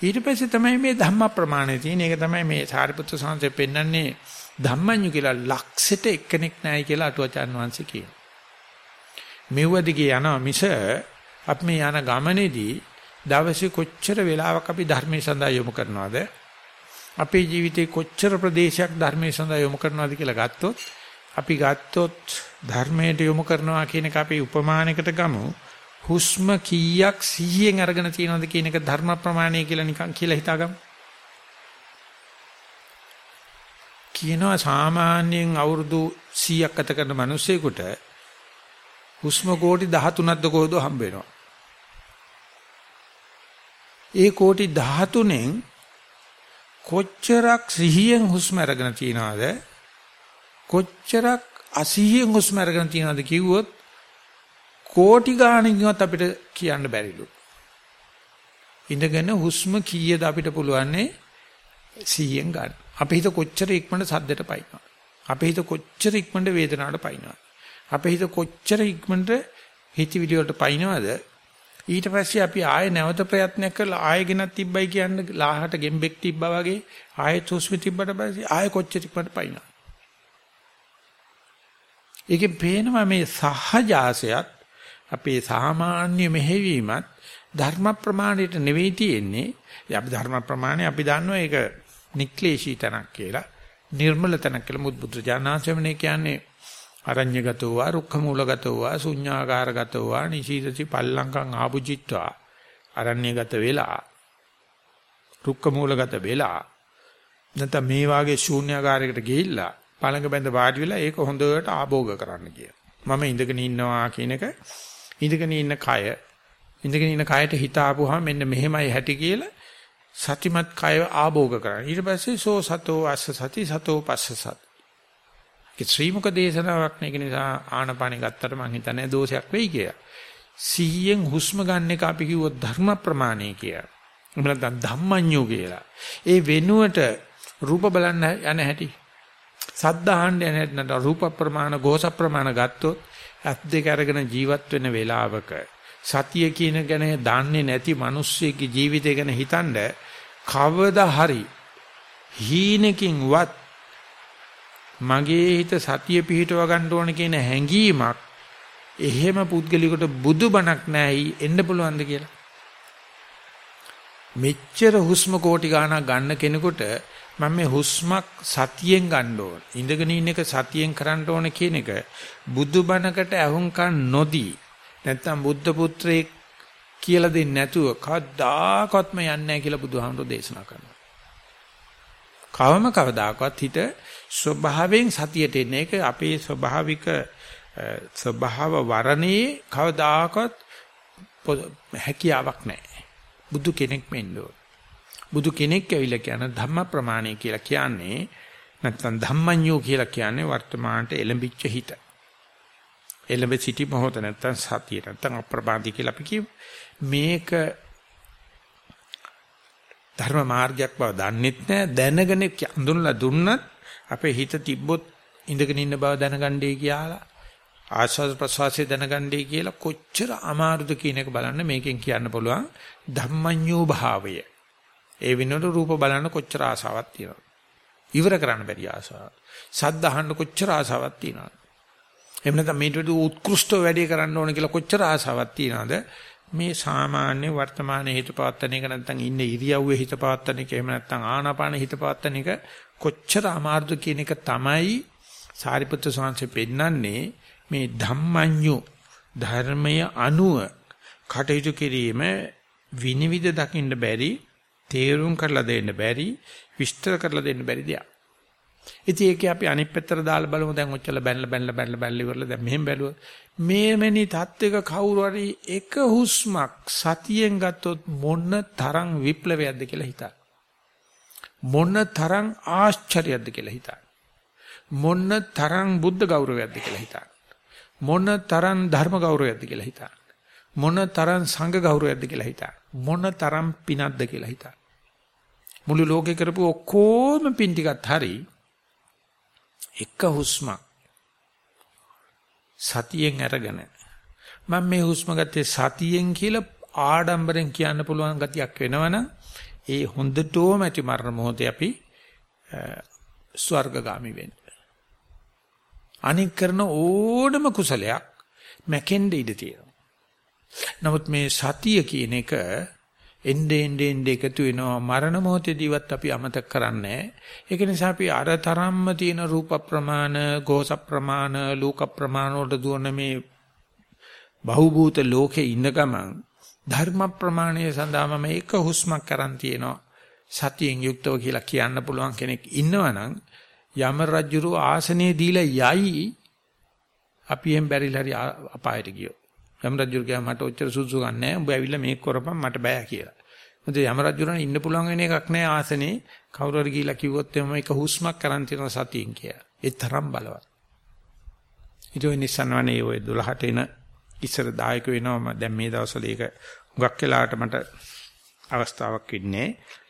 A: ඊට පස්සේ තමයි මේ ධම්ම ප්‍රමාණය තියෙන. ඒක තමයි මේ සාරිපුත්‍ර සංසය පෙන්වන්නේ ධම්මඤ්ඤු කියලා ලක්ෂෙට එක්කෙනෙක් නැහැ කියලා අටුවාචාන් වහන්සේ කියනවා. මෙව්වදිගේ යනවා මිස අපි මේ යන ගමනේදී දවසේ කොච්චර වෙලාවක් අපි ධර්මයේ සඳහා යොමු කරනවද? අපේ ජීවිතේ කොච්චර ප්‍රදේශයක් ධර්මයේ සඳහා යොමු කරනවද කියලා ගත්තොත් අපි ගත්තොත් ධර්මයට යොමු කරනවා කියන එක අපි උපමානයකට ගමු. හුස්ම කීයක් 100න් අරගෙන තියෙනවද කියන එක ධර්ම ප්‍රමාණය කියලා නිකන් කියලා හිතාගමු. කියනවා සාමාන්‍යයෙන් අවුරුදු 100ක් ගත කරන මිනිස්සෙකුට හුස්ම කෝටි 13ක්ද කොහොද හම්බ වෙනවා. ඒ කෝටි 13න් කොච්චරක් සිහියෙන් හුස්ම අරගෙන තියනවද කොච්චරක් අසිහියෙන් හුස්ම අරගෙන තියනවද කිව්වොත් කෝටි ගාණකින්වත් අපිට කියන්න බැරිලු. ඉඳගෙන හුස්ම කීයද අපිට පුළුවන්නේ 100න් ගන්න. අපේ හිත කොච්චර ඉක්මනට සද්දට පයින්නවා. අපේ හිත කොච්චර ඉක්මනට වේදනාවට පයින්නවා. අපේ හිත කොච්චර ඉක්මනට හිතවිලි වලට පයින්නවද ඊට පස්සේ අපි ආයෙ නැවත ප්‍රයත්නයක් කරලා ආයෙ ගෙනත් තිබ්බයි කියන්නේ ලාහට ගෙම්බෙක් තිබ්බා වගේ ආයෙ තුස්මි තිබ්බට පස්සේ ආයෙ කොච්චර ඉක්මනට පයින්නවා. ඒකෙන් පේනවා මේ සහජාසයත් අපේ සාමාන්‍ය මෙහෙවීමත් ධර්ම ප්‍රමාණයට නෙවෙයි තියෙන්නේ. අපි ධර්ම ප්‍රමාණය අපි දන්නවා ඒක නික්ලේශී තනක් කියලා, නිර්මල තනක් කියලා මුත් බුද්ධ ඥානාසමනේ කියන්නේ අරඤ්‍යගතෝ වා රුක්ඛමූලගතෝ වා ශුඤ්ඤාකාරගතෝ වා නිශීදති පල්ලංකං ආපුජිත්වා අරඤ්‍යගත වෙලා රුක්ඛමූලගත වෙලා නැත්නම් මේ වාගේ ශූන්‍යාකාරයකට ගිහිල්ලා පළඟ බැඳ වාඩි වෙලා ඒක හොඳට ආභෝග කරන්න කිය. මම ඉඳගෙන ඉන්නවා කියන එක ඉඳගෙන ඉන්න කය ඉඳගෙන ඉන්න කයට හිත ආපුවාම මෙන්න මෙහෙමයි හැටි කියලා සතිමත් කය ආභෝග කරන්න. ඊට පස්සේ සෝ සතෝ අස්ස සති සතෝ පස්ස සති ඒක ශ්‍රීමුක දේශනාවක් නේ. ඒක නිසා ආනපානෙ ගත්තට මං හිතන්නේ දෝෂයක් වෙයි කියලා. සිහියෙන් හුස්ම ගන්න එක අපි කිව්වොත් ධර්ම ප්‍රමාණය කියලා. එහෙම නැත්නම් ධම්මඤ්ඤෝ කියලා. ඒ වෙනුවට රූප බලන්න යන හැටි. සද්ද අහන්න යන හැටි නැත්නම් රූප ප්‍රමාණ, ගෝස ප්‍රමාණ ගත්තොත් අත් දෙක අරගෙන ජීවත් වෙන වෙලාවක සතිය කියන ගැන දන්නේ නැති මිනිස්සෙක්ගේ ජීවිතය ගැන හිතනද කවදා හරි හීනකින්වත් මගේ හිත සතිය පිහිටව ගන්න ඕන කියන හැඟීමක් එහෙම පුද්ගලිකට බුදුබණක් නැහැයි එන්න පුළුවන්ද කියලා. මෙච්චර හුස්ම කෝටි ගාණක් ගන්න කෙනෙකුට මම මේ හුස්මක් සතියෙන් ගන්න ඕන. ඉඳගෙන ඉන්න එක සතියෙන් කරන්න ඕන කියන එක බුදුබණකට අහුම්කන් නොදී නැත්තම් බුද්ධ පුත්‍රයෙක් කියලා දෙන්නේ නැතුව කවදාකවත්ම යන්නේ නැහැ කියලා බුදුහාමුදුරෝ දේශනා කරනවා. කවම කවදාකවත් හිත ස්වභාවයෙන් සතියට එන එක අපේ ස්වභාවික ස්වභාව වරණේ කවදාකවත් හැකියාවක් නැහැ. බුදු කෙනෙක් වෙන්න ඕන. බුදු කෙනෙක් ඇවිල්ලා කියන ධම්ම ප්‍රමාණය කියලා කියන්නේ නැත්නම් ධම්මඤ්ඤෝ කියලා කියන්නේ වර්තමානට එළඹිච්ච හිත. එළඹ සිටි මොහොත නැත්නම් සතිය නැත්නම් අප්‍රමාදී කියලා අපි කියමු. මේක ධර්ම මාර්ගයක් බව දන්නෙත් නෑ දැනගෙන අඳුනලා දුන්නත් අපේ හිත තිබ්බොත් ඉඳගෙන ඉන්න බව දැනගන්නයි කියලා ආස්වාද ප්‍රසවාසය දැනගන්නයි කියලා කොච්චර අමාරුද කියන එක බලන්න මේකෙන් කියන්න පුළුවන් ධම්මඤ්ඤෝ භාවය. ඒ විනෝඩ රූප බලන්න කොච්චර ආසාවක් තියෙනවද? ඉවර කරන්න බැරි ආසාවක්. සද්ද අහන්න කොච්චර ආසාවක් තියෙනවද? එහෙම නැත්නම් මේට වඩා උත්කෘෂ්ඨ වැඩි කරන්න ඕන කියලා කොච්චර ආසාවක් තියෙනවද? මේ සාමාන්‍ය වර්තමානයේ හිත පවත්තන එක නැත්නම් ඉන්න ඉරියව්වේ හිත පවත්තන එක එහෙම නැත්නම් ආනාපාන හිත පවත්තන එක කොච්චර අමාරුද කියන එක තමයි සාරිපුත්‍ර ස්වාමීන් පෙන්නන්නේ මේ ධම්මඤ්ඤු ධර්මය අනුව කටයුතු කිරීම විනිවිද දකින්න බැරි තේරුම් කරලා දෙන්න බැරි විස්තර කරලා දෙන්න බැරි දෙයක්. ඉතින් ඒකේ අපි අනිත් පැත්තට දාලා බලමු. දැන් ඔච්චර බැලලා බැලලා බැලලා බැලලා ඉවරලා දැන් මෙහෙම බැලුවා මේමෙනි தත්වයක කවුරු හරි එක හුස්මක් සතියෙන් ගත්තොත් මොන තරම් විප්ලවයක්ද කියලා හිතන්න මොන තරම් ආශ්චර්යයක්ද කියලා හිතන්න මොන තරම් බුද්ධ ගෞරවයක්ද කියලා හිතන්න මොන තරම් ධර්ම ගෞරවයක්ද කියලා හිතන්න මොන තරම් සංඝ ගෞරවයක්ද කියලා හිතන්න මොන තරම් පිනක්ද කියලා හිතන්න මුළු ලෝකේ කරපු ඔක්කොම පින් ටිකත් හරි එක හුස්මක් සතියෙන් අරගෙන මම මේ හුස්ම ගත්තේ සතියෙන් කියලා ආඩම්බරෙන් කියන්න පුළුවන් ගතියක් වෙනවනම් ඒ හොඳටම ඇති මරණ මොහොතේ අපි ස්වර්ගගාමි වෙන්න. අනික් කරන ඕනම කුසලයක් මැකෙන්න ඉඩ තියෙනවා. නමුත් මේ සතිය කියන එක එnde ende ende එකතු වෙනවා මරණ මොහොතේදීවත් අපි අමතක කරන්නේ ඒක නිසා අපි අර තරම්ම තියෙන රූප ප්‍රමාණ, ගෝස ප්‍රමාණ, ලෝක ප්‍රමාණ වලට දුවන මේ බහූභූත ලෝකේ ඉන්න ගමන් ධර්ම ප්‍රමාණය සඳහාම මේක හුස්මක් කරන් තියෙනවා. සතියෙන් යුක්තව කියලා කියන්න පුළුවන් කෙනෙක් ඉන්නවනම් යම රජුරු ආසනේ දීලා යයි. අපි එම් බැරිලා හරි අපායට ගියෝ යම රජුර කියා මට ඔච්චර සුසු ගන්න නැහැ. උඹ ඇවිල්ලා මේක කරපන් මට බෑ කියලා. මොකද යම රජුරණ ඉන්න පුළුවන් වෙන එකක් නැහැ ආසනේ. කවුරු හරි ගිහිලා කිව්වොත් එම මේක හුස්මක් කරන් තියෙන සතියෙන් කියලා. ඒ තරම් බලවත්. ඊට නිසන්වනේ ඔය 12ට එන ඉස්සර දායක වෙනවා දැන් මේ දවස්වල ඒක හුඟක් වෙලාවට මට අවස්ථාවක් වෙන්නේ.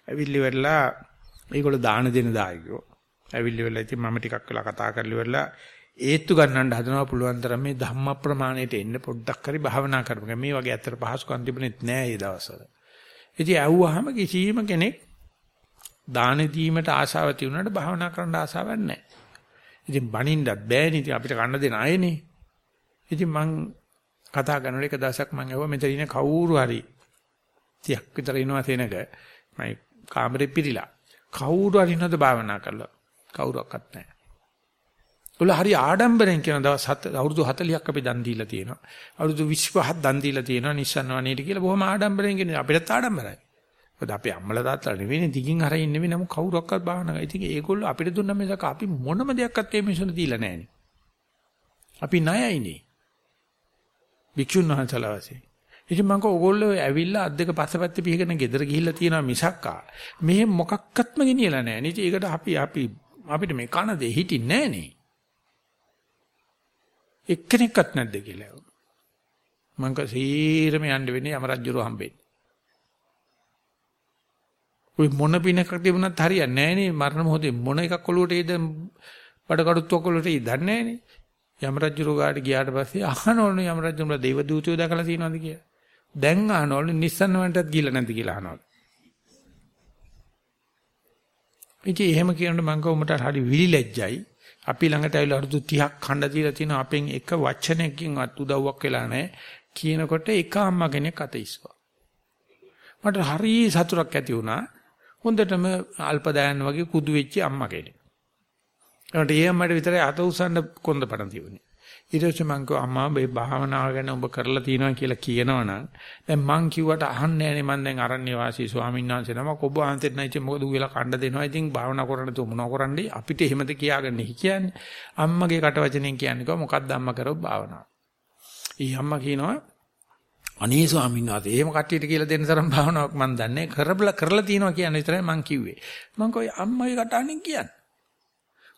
A: ඇවිල්ලි වෙලා ඒගොල්ලෝ දාන දෙන දායකයෝ. ඇවිල්ලි වෙලා ඉතින් මම ටිකක් වෙලා කතා කරලා වෙලා ඒත්තු ගන්නන්න හදනවා පුළුවන් තරම් මේ ධම්ම ප්‍රමාණයට එන්න පොඩ්ඩක් හරි භාවනා කරපන්. මේ වගේ ඇත්තට පහසුකම් තිබුණෙත් නෑ ඒ දවස්වල. ඉතින් ඇහුවාම කිසිම කෙනෙක් දාන දීමට ආශාව තියුණාට භාවනා කරන්න ආශාවක් නැහැ. ඉතින් බනින්නත් බෑනේ ඉතින් අපිට කන්න දෙන අයනේ. ඉතින් මං කතා කරන එක දවසක් මං ඇහුවා මෙතන ඉන්න කවුරු හරි 30ක් විතර ඉනවා තැනක මම කාමරේ පිරීලා කවුරු හරි ඉන්නද භාවනා කරලා කවුරක්වත් නැහැ. උල හරි ආඩම්බරෙන් කියන දවස් අවුරුදු 40ක් අපි දන් දීලා තියෙනවා. අවුරුදු 25ක් දන් දීලා තියෙනවා නිස්සන්න වනේට කියලා බොහොම ආඩම්බරෙන් කියන අපිටත් ආඩම්බරයි. මොකද අපේ අම්මලා තාත්තලා නෙවෙයි දිගින් හරින් නෙවෙයි නමුත් කවුරක්වත් බාහන කරා. ඉතින් ඒගොල්ලෝ අපිට දුන්න මේක අපි මොනම දෙයක්වත් මේ මිනිස්සුන්ට දීලා නැහැනේ. අපි ණයයිනේ. වික්ෂුන් වහන්සේලා වශයෙන්. ඉතින් මම කෝ ඕගොල්ලෝ ඇවිල්ලා අත් දෙක පස්සපැත්තේ පිහගෙන ගෙදර ගිහිල්ලා තියෙනවා මිසක්කා. මෙහෙ මොකක්වත්ම ගෙනියලා නැහැ. ඉතින් ඒකට අපි අපි අපිට මේ කන දෙ හිටින්නේ නැහනේ. එක්කෙනෙක්වත් නැද්ද කියලා. මං කව සීරම යන්න වෙන්නේ යම රජුරෝ හම්බෙන්න. ඔය මොන පිනක් තිබුණත් හරියන්නේ නැහනේ මරණ මොහොතේ මොන එකක් ඔලුවට එයිද බඩ කඩුත්වක් ඔලුවට එයිද දන්නේ නැහනේ. යම රජුරෝ ගාට ගියාට පස්සේ අහනවලු යම රජුරෝ දේව දූතයෝ දැකලා තියෙනවද කියලා. දැන් අහනවලු නිස්සන්න වන්ටත් ගිහලා නැද්ද කියලා අහනවලු. ඉතින් එහෙම කියනකොට මං කව උඹට හරි විලිලැජ්ජයි. අපි ළඟට ඇවිල්ලා අවුරුදු 30ක් ඛණ්ඩ දීලා තියෙනවා අපෙන් එක වචනයකින්වත් උදව්වක් වෙලා නැහැ. කියනකොට එක අම්මා කෙනෙක් අත ඉස්සුවා මට හරි සතුටක් ඇති වුණා. හොඳටම අල්පදායන් වගේ කුදු වෙච්ච අම්මා කෙනෙක්. ඒකට ඒ අම්මට විතරයි අත උස්සන්න කොන්ද පණ තිබුණේ. ඊට පස්සේ මං කිව්වා අම්මා මේ භාවනාව ගැන ඔබ කරලා තියෙනවා කියලා කියනවනම් දැන් මං කිව්වට අහන්නේ නැහනේ මං දැන් අරණ්‍ය වාසී ස්වාමීන් වහන්සේ නමක්. ඔබ වහන්සේට නැයි ඉතින් මොකද ඌ වෙලා කණ්ඩ දෙනවා? ඉතින් භාවනා කරන්න තු මොනව කරන්නේ? අපිට එහෙමද කියාගන්න? හි කියන්නේ. අම්මගේ කට වචනෙන් කියන්නේ කොහොම මොකක්ද අම්මා කරව භාවනාව? ඊ අම්මා කියනවා අනේ ස්වාමීන් වහන්සේ එහෙම කට්ටියට කියලා දෙන්න තරම් භාවනාවක් මම දන්නේ කරබල කරලා තියෙනවා කියන්නේ විතරයි මං කිව්වේ. මං කෝයි අම්මගේ කටහඬින් කියන්නේ.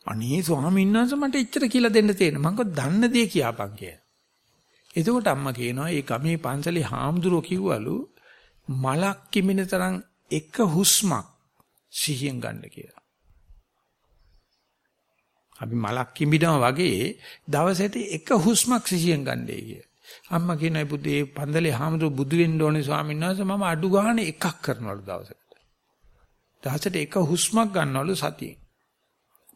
A: අනේ ස්වාමීන් වහන්සේ මට එච්චර කියලා දෙන්න තියෙන. මං කෝ දන්න දේ කියපන් කියලා. එතකොට අම්මා කියනවා ඒ ගමේ පන්සලේ හාමුදුරුවෝ කිව්වලු මලක් කිමින තරම් එක හුස්මක් සිහියෙන් ගන්න කියලා. අපි මලක් කිඹිනවා වගේ දවසට එක හුස්මක් සිහියෙන් ගන්නයි කිය. අම්මා කියනයි බුදේ පන්දලේ හාමුදුරු බුදු වෙන්න ඕනේ ස්වාමීන් වහන්සේ මම අඩු ගානේ එකක් කරනවලු දවසකට. දවසට එක හුස්මක් ගන්නවලු සතියෙන්.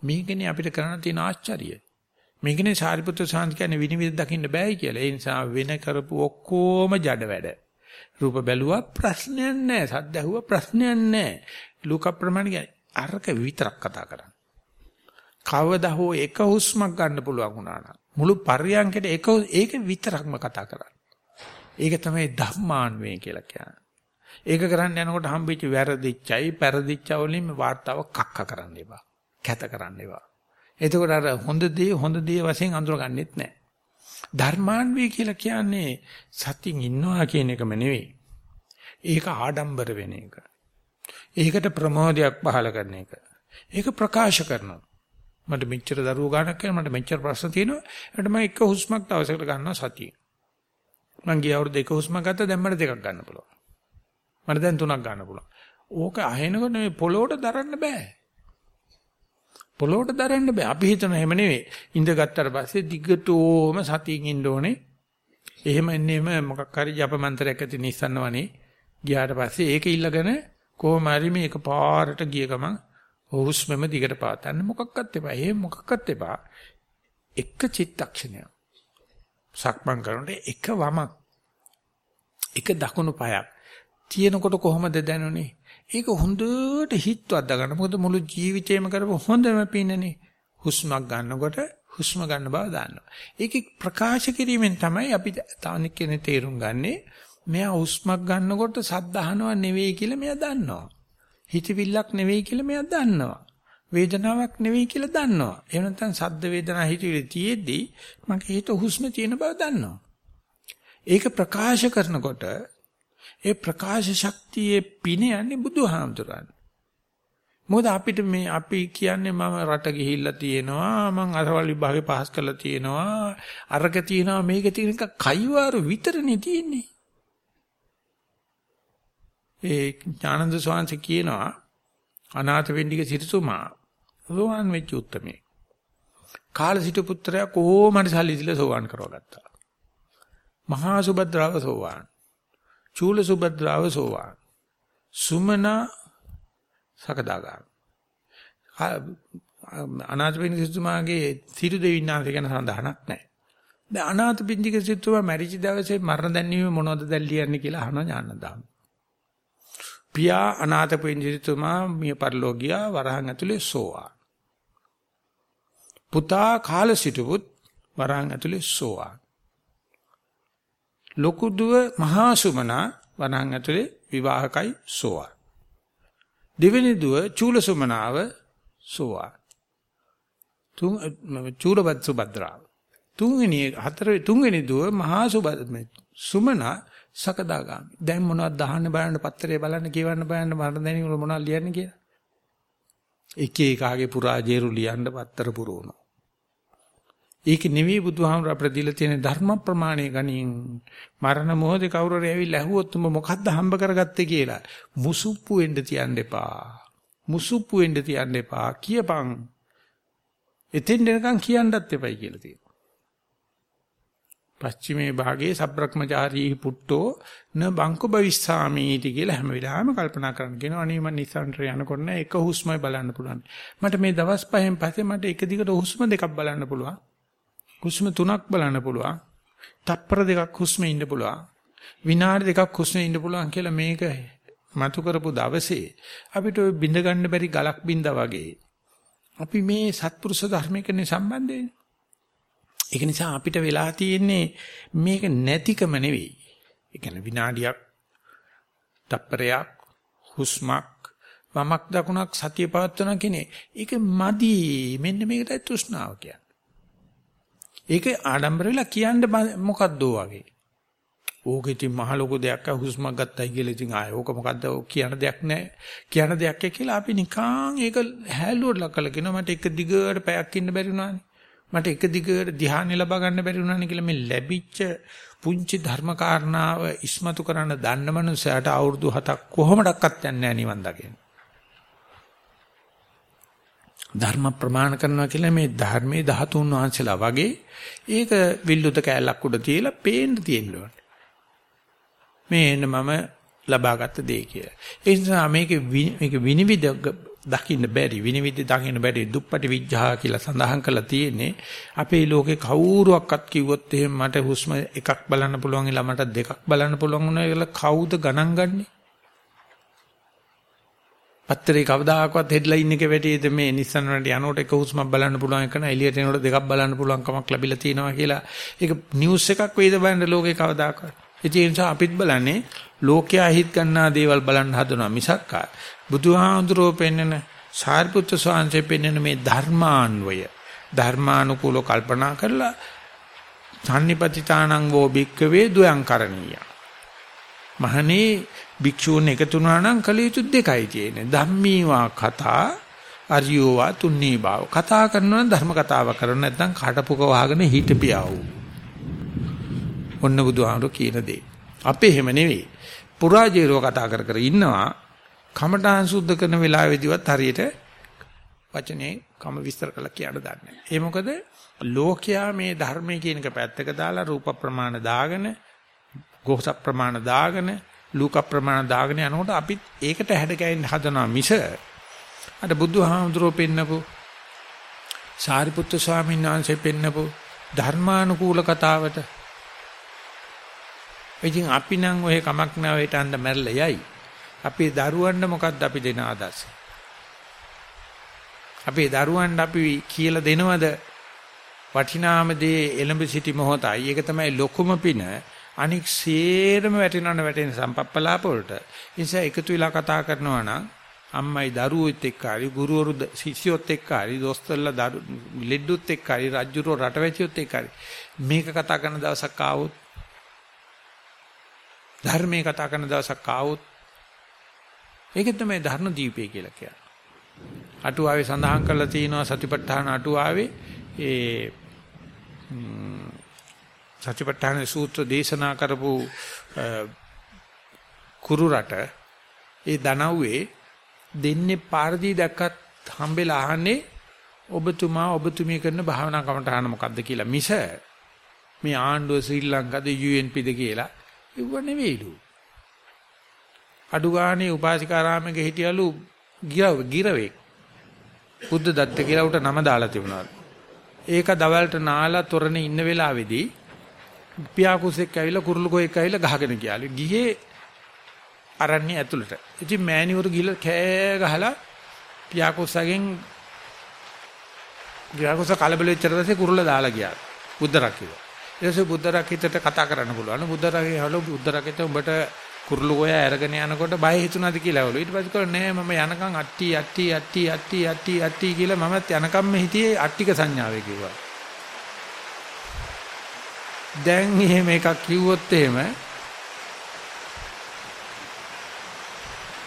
A: මේකනේ අපිට කරන්න තියෙන ආශ්චර්යය. මේකනේ සාරිපුත්‍ර සාන්ති කියන්නේ විනිවිද දකින්න බෑයි කියලා. ඒ නිසා වෙන කරපු ඔක්කොම ජඩ වැඩ. රූප බැලුවා ප්‍රශ්නයක් නැහැ. සද්ද ඇහුවා ප්‍රශ්නයක් නැහැ. ලෝක ප්‍රමාණික අරක විතරක් කතා කරන්නේ. කවදා හෝ එක හුස්මක් ගන්න පුළුවන් වුණා නම් මුළු පර්යංකෙට එක ඒක විතරක්ම කතා කරන්නේ. ඒක තමයි ධම්මාන්වේ කියලා කියන්නේ. ඒක කරන්න යනකොට හම්බෙච්ච වැරදිච්චයි පෙරදිච්ච වලින් වාර්තාව කක්ක කරන්න එපා. කැත කරන්න එපා. එතකොට අර හොඳ දේ හොඳ දේ වශයෙන් අඳුරගන්නෙත් නැහැ. ධර්මාන්වේ කියලා කියන්නේ සතියින් ඉන්නවා කියන එකම නෙවෙයි. ඒක ආඩම්බර වෙන එක. ඒකට ප්‍රමෝදයක් පහල කරන එක. ඒක ප්‍රකාශ කරනවා. මට මෙච්චර දරුවෝ ගන්නක් කියලා මට මෙච්චර ප්‍රශ්න තියෙනවා. ඒකට මම එක හුස්මක් දවසකට ගන්නවා සතිය. මං ගිය අවුරුදු එක හුස්මක් ගත්තා දැන් මට දෙකක් ගන්න පුළුවන්. මට දැන් තුනක් ගන්න පුළුවන්. ඕක අහෙනකොට මේ පොළොවට දරන්න බෑ. පොළොවට දරන්න බෑ. අපි හිතන හැම නෙවෙයි. ඉඳ ගත්තට පස්සේ දිගටම සතියින් ඉන්න ඕනේ. එහෙම එන්නේම මොකක් හරි ජප මන්ත්‍රයක් ඇති නිස්සන්නවනේ. ගියාට පස්සේ ඒක ඉල්ලගෙන කොහොම හරි මේක පාරට ගිය ගමන් හුස්මෙම දිගට පාතන්න මොකක්වත් එපා. එහෙම මොකක්වත් එපා. එක චිත්තක්ෂණයක්. සක්මන් කරනකොට එක වමක් එක දකුණු පායක් තියෙනකොට කොහොමද දැනුනේ? ඒක හොඳට හිතවත් ගන්න. මොකද මුළු ජීවිතේම කරපු හොඳම පින්නනේ. හුස්මක් ගන්නකොට හුස්ම ගන්න බව දාන්නවා. ඒකේ ප්‍රකාශ කිරීමෙන් තමයි අපි තානික කෙනේ තේරුම් ගන්නෙ. මෙයා හුස්මක් ගන්නකොට සද්ද අහනව නෙවෙයි කියලා මෙයා දන්නවා. හිතවිල්ලක් නෙවෙයි කියලා මෙයා දන්නවා. වේදනාවක් නෙවෙයි කියලා දන්නවා. එහෙම නැත්නම් සද්ද වේදනා හිතවිලි තියෙද්දි මගේ හිත හුස්ම තියෙන බව දන්නවා. ඒක ප්‍රකාශ කරනකොට ඒ ප්‍රකාශ ශක්තියේ පින යන්නේ බුදුහාමුදුරන්. මොකද අපිට මේ අපි කියන්නේ මම රට ගිහිල්ලා තියෙනවා මං අරවල් විභාගේ පාස් කරලා තියෙනවා අරක තියෙනවා මේක තියෙන එක කයිවාරු විතරනේ තියෙන්නේ ඒ ඥානන්ද ස්වාමීන් කියනවා අනාථ වෙන්නික සිටුතුමා සෝවාන් වෙච්ච උත්මේ. කාල සිටු පුත්‍රයා කොහොම හරි සල්ලි දීලා සෝවාන් කරවගත්තා. මහා සුබද්‍රාව සෝවාන්. චූල සුබද්‍රාව සෝවාන්. සුමන සකදාගාම. අනාථ වෙන්නික සිටුතුමාගේ සිටු දෙවියන්ාන්සේ ගැන සඳහනක් නැහැ. දැන් අනාථ පින්දික සිටුතුමා මැරිච්ච දවසේ මරණ දැන්වීම මොනවද දැන් ලියන්නේ කියලා අහනවා ඥානදාම. පියා අනාථ පින්දිතුමා මිය පරලෝකියා වරහන් ඇතුලේ සෝවා. පුතා කාල සිටුපුත් වරහන් ඇතුලේ සෝවා. ලොකු දුව මහා සුමනා වරහන් ඇතුලේ විවාහකයි සෝවා. දෙවෙනි දුව චූල සුමනාව සෝවා. තුන් චූලවත් සුබද්‍රා. තුන්වෙනි හතර තුන්වෙනි දුව මහා සුමනා සකදාගාමි. දැන් මොනවද දහන්න බලන්න පත්තරේ බලන්න කියවන්න බලන්න මරණ දැනීම වල මොනවද ලියන්නේ කියලා. එක එකාගේ පුරාජේරු ලියන්න පත්තර පුරවනවා. ඒක නෙවෙයි බුදුහාමර අපිට දීලා තියෙන ධර්ම ප්‍රමාණය ගනින් මරණ මොහොතේ කවුරු හරි ඇවිල්ලා ඇහුවොත් උඹ මොකද්ද හම්බ කරගත්තේ කියලා මුසුප්පු වෙන්න තියන්න එපා. මුසුප්පු වෙන්න තියන්න එපා. කියපන්. එතෙන් දෙනකන් කියන්නත් එපයි කියලා තියෙනවා. පස්චිමේ භාගයේ සබ්‍රක්‍මචාරී පුට්ටෝ න බංකු භවිස්සාමීටි කියලා හැම වෙලාවෙම කල්පනා කරන්න කියනවා. අනේ මම නිසන්තර යනකොට නෑ එක හුස්මයි බලන්න පුළුවන්. මට මේ දවස් පහෙන් පස්සේ මට එක දිගට හුස්ම දෙකක් බලන්න පුළුවන්. හුස්ම තුනක් බලන්න පුළුවන්. තප්පර දෙකක් හුස්ම ඉන්න පුළුවන්. විනාඩි දෙකක් හුස්ම ඉන්න පුළුවන් කියලා මේක මතු කරපු දවසේ අපිට බින්ද ගන්න බැරි ගලක් බින්දා වගේ අපි මේ සත්පුරුෂ ධර්මයකනේ සම්බන්ධ වෙන්නේ. ඒක නිසා අපිට වෙලා තියෙන්නේ මේක නැතිකම නෙවෙයි. ඒ කියන්නේ විනාඩියක්, තප්පරයක්, හුස්මක්, වමක් දකුණක් සතිය පවත්වන කෙනේ. ඒක මදි. මෙන්න මේකටයි තෘෂ්ණාව කියන්නේ. ඒක ආඩම්බර වෙලා කියන්න මොකද්ද වගේ. ඕක ඉතින් මහ ලොකු දෙයක් අය හුස්මක් ගත්තයි කියලා ඉතින් ආය ඕක මොකද්ද කියන දෙයක් නැහැ. කියන දෙයක් කියලා අපි නිකන් ඒක හැලුවට ලකල කියනවා මට එක දිගට පැයක් ඉන්න බැරි වුණානේ. මට එක දිගට ධ්‍යානෙ ලබා ගන්න බැරි වුණානේ කියලා මේ ලැබිච්ච පුංචි ධර්ම කාරණාව ඉස්මතු කරන්න දන්න මනුස්සයාට අවුරුදු 7ක් කොහොමඩක්වත් යන්නේ නැහැ නිවන් දකින්න. ධර්ම ප්‍රමාණ කරනවා කියලා මේ ධර්මයේ 13 වංශලා වගේ ඒක විල්ලුත කැලක් උඩ තියලා පේන්න තියෙන්න ඕනේ. මේ එන්න මම ලබාගත් දේ කියලා. ඒ නිසා මේක මේක විනිවිද දකින්න බැරි විනිවිද දකින්න බැරි දුප්පටි විඥා කියලා සඳහන් කරලා තියෙන්නේ අපේ ලෝකේ කවුරුවක්වත් කිව්වොත් එහෙම මට හුස්ම එකක් බලන්න පුළුවන් ඊළඟ මට දෙකක් බලන්න පුළුවන් වුණා කියලා කවුද ගණන් ගන්නේ පත්තරේ කවදාකවත් හෙඩ්ලයින් එකේ වැටියේද මේ Nissan වලට යනකොට එක හුස්මක් බලන්න පුළුවන් එක නෑ. එළියට එනකොට දෙකක් බලන්න පුළුවන් කමක් ලැබිලා තියෙනවා කියලා. ඒක නිවුස් එකක් වේද බලන්න ලෝකේ කවදාකවත්. ඒ නිසා අපිත් බලන්නේ ලෝකයා හිත ගන්නා දේවල් බලන්න හදනවා මිසක් බුදුහාඳුරෝ පෙන්නන සාරිපුත්‍ර ස්වාමීන් පෙන්නන මේ ධර්මාන්වය. ධර්මානුකූලව කල්පනා කරලා සම්නිපතිතානං වෝ භික්කවේ ද්වයං කරණීය මහණේ භික්ෂූන් එකතු වුණා නම් කල යුතු දෙකයි තියෙන්නේ. ධම්මීවා කතා අරියෝවා තුන්නී බව. කතා කරනවා නම් ධර්ම කතාව කරන නැත්නම් කාටපුක වහගෙන හිටපියා වූ. ඔන්න බුදුහාමුදුරු කියන දේ. අපේ එහෙම නෙවෙයි. පුරාජේරව කතා කර කර ඉන්නවා. කමඨාන් සුද්ධ කරන වෙලාවෙදිවත් හරියට වචනේ කම විස්තර කරලා කියන්න දන්නේ ඒ මොකද ලෝකයා මේ ධර්මයේ කියන එක පැත්තක දාලා රූප ප්‍රමාණ දාගෙන ගෝස ප්‍රමාණ දාගෙන ලූක ප්‍රමාණ දාගෙන යනකොට අපිත් ඒකට හැඩගැහෙන්න හදනවා මිස අර බුදුහාමුදුරුවෝ පෙන්නපු සාරිපුත්තු ස්වාමීන් වහන්සේ පෙන්නපු ධර්මානුකූල කතාවට ඉතින් අපි නම් ඔය කමක් නැව හිටන්න මැරලා යයි. අපේ දරුවන්ට මොකද්ද අපි දෙන ආදර්ශය? අපේ දරුවන්ට අපි කියලා දෙනවද වටිනාම දේ එළඹ සිටි මොහොතයි. ඒක තමයි ලොකුම පින. අනික් සේරම වැටෙනවන වැටෙන සම්පප්පලාප වලට. ඒ නිසා එකතු වෙලා කතා කරනවා නම් අම්මයි දරුවොත් එක්ක හරි ගුරුවරු ශිෂ්‍යොත් එක්ක හරි දොස්තරලා දරු ලෙඩ්ඩුත් එක්ක හරි රජුරෝ රටවැසියොත් එක්ක හරි මේක කතා කරන දවසක් ආවොත් ධර්මයේ කතා කරන දවසක් ආවොත් ඒක තමයි ධර්ම දීපේ කියලා කියන්නේ. අටුවාවේ සඳහන් කරලා තියෙනවා සතිපට්ඨාන අටුවාවේ ඒ සතිපට්ඨාන සූත්‍ර දේශනා කරපු කුරු රට ඒ දනව්වේ දෙන්නේ පාරදී දැක්කත් හම්බෙලා අහන්නේ ඔබතුමා ඔබතුමිය කරන භාවනා කමටහන මොකද්ද කියලා. මිස මේ ආණ්ඩුව ශ්‍රී ලංකාද UNPද කියලා ඉව නෙවෙයිලු. අඩුගානේ උපාසිකාරාමයේ හිටියලු ගිරව ගිරවේ බුද්ධ දත්ත කියලා උට නම දාලා තිබුණා ඒක දවල්ට නාලා තොරණේ ඉන්න වෙලාවේදී පියාකුසෙක් ඇවිල්ලා කුරුළුකෝෙක් ඇවිල්ලා ගහගෙන ගියාලු. ගියේ අරන්නේ ඇතුළට. ඉතින් මෑණිවරු ගිහලා කෑ ගහලා පියාකුසගෙන් පියාකුස කලබල වෙච්ච ඊපස්සේ කුරුල්ල දාලා ගියා. බුද්ධ රකිව. ඊටසේ බුද්ධ රකිතට කතා කරන්න පුළුවන්. බුද්ධ රකිත හලෝ බුද්ධ රකිත උඹට කුරුළු ගෝය අරගෙන යනකොට බය හිතුණාද කියලා ඇවලු. ඊට පස්සේ කිව්වා නෑ මම යනකම් අට්ටි අට්ටි අට්ටි අට්ටි අට්ටි අට්ටි කියලා මමත් යනකම්ම හිටියේ අට්ටික සංඥාවේ කිව්වා. දැන් එහෙම එකක් කිව්වොත් එහෙම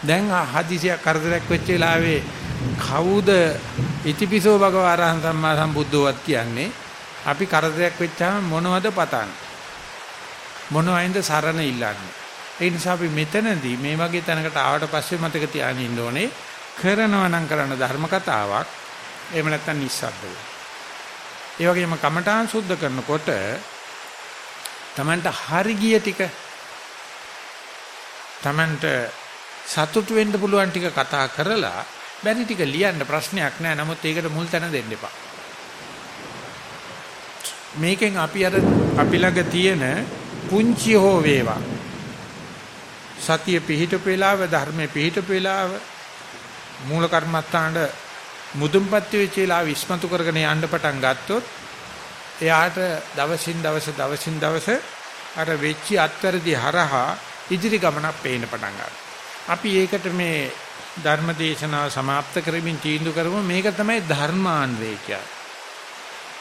A: දැන් හදිසියක් කරදරයක් වෙච්ච වෙලාවේ කවුද ඉතිපිසෝ භගවාරහන් සම්මා සම්බුද්ධවත් කියන්නේ අපි කරදරයක් වෙච්චාම මොනවද පතන්නේ? මොනවයින්ද සරණ ඉල්ලන්නේ? ඒ නිසා අපි මෙතනදී මේ වගේ තැනකට ආවට පස්සේ මතක තියාගෙන ඉන්න ඕනේ කරනවා නම් කරන ධර්ම කතාවක් එහෙම නැත්නම් නිස්සද්දව ඒ වගේම කමඨාන් සුද්ධ කරනකොට Tamanට හරි ගිය ටික Tamanට සතුටු වෙන්න පුළුවන් ටික කතා කරලා බැරි ටික ලියන්න ප්‍රශ්නයක් නෑ. නමුත් ඒකට මුල් තැන දෙන්න එපා. මේකෙන් අපි අර අපි ළඟ තියෙන පුංචි හෝ වේවා. සතිය පිහිටපු වෙලාව ධර්මයේ පිහිටපු වෙලාව මූල කර්මත්තාඬ මුදුන්පත් වෙච්ච වෙලාව විශ්මතු කරගෙන යන්න පටන් ගත්තොත් එයාට දවසින් දවස දවසින් දවස අර වෙච්ච අත්වැරදි හරහා ඉදිරි ගමනක් පේන්න පටන් අපි ඒකට මේ ධර්ම දේශනාව સમાપ્ત කරමින් තීන්දුව කරමු මේක තමයි ධර්මාන්වේ කියන්නේ.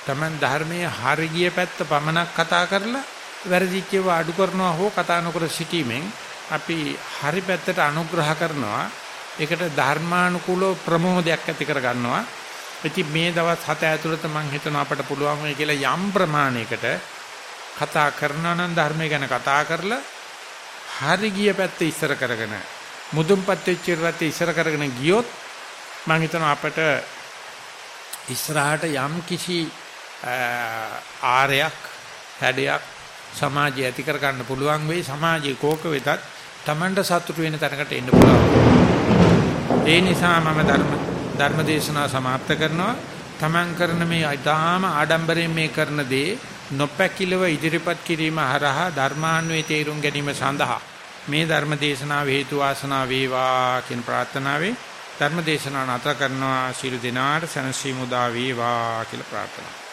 A: Taman ධර්මයේ හරිය පැත්ත පමණක් කතා කරලා වැරදිච්චව අඩු කරනවා හෝ කතා නොකර සිටීමෙන් අපි හරි පැත්තට අනුග්‍රහ කරනවා ඒකට ධර්මානුකූලව ප්‍රමෝදයක් ඇති කර ගන්නවා ඉතින් මේ දවස් හත ඇතුළත මම හිතනවා අපට පුළුවන් වෙයි කියලා යම් ප්‍රමාණයකට කතා කරනවා නම් ධර්මය ගැන කතා කරලා හරි ගිය පැත්ත ඉස්සර කරගෙන මුදුන්පත් වෙච්ච ඉරත් ඉස්සර කරගෙන ගියොත් මම හිතනවා අපට ඉස්සරහට යම් කිසි ආරයක් හැඩයක් සමාජය ඇති කර ගන්න පුළුවන් වෙයි. සමාජයේ කෝක වෙතත් Tamanට සතුටු වෙන තැනකට එන්න පුළුවන්. ඒ නිසා මම ධර්ම ධර්ම දේශනාව સમાપ્ત කරනවා තමන් කරන මේ ඊටාම ආඩම්බරයෙන් මේ කරන දේ නොපැකිලව ඉදිරිපත් කිරීම හරහා ධර්මාන්වේ තේරුම් ගැනීම සඳහා මේ ධර්ම දේශනාව හේතු වාසනා වේවා කියන ප්‍රාර්ථනාවෙන් ධර්ම දේශනාව නතර කරනවා ශිරු දිනාට සනසීමුදා වේවා කියලා ප්‍රාර්ථනා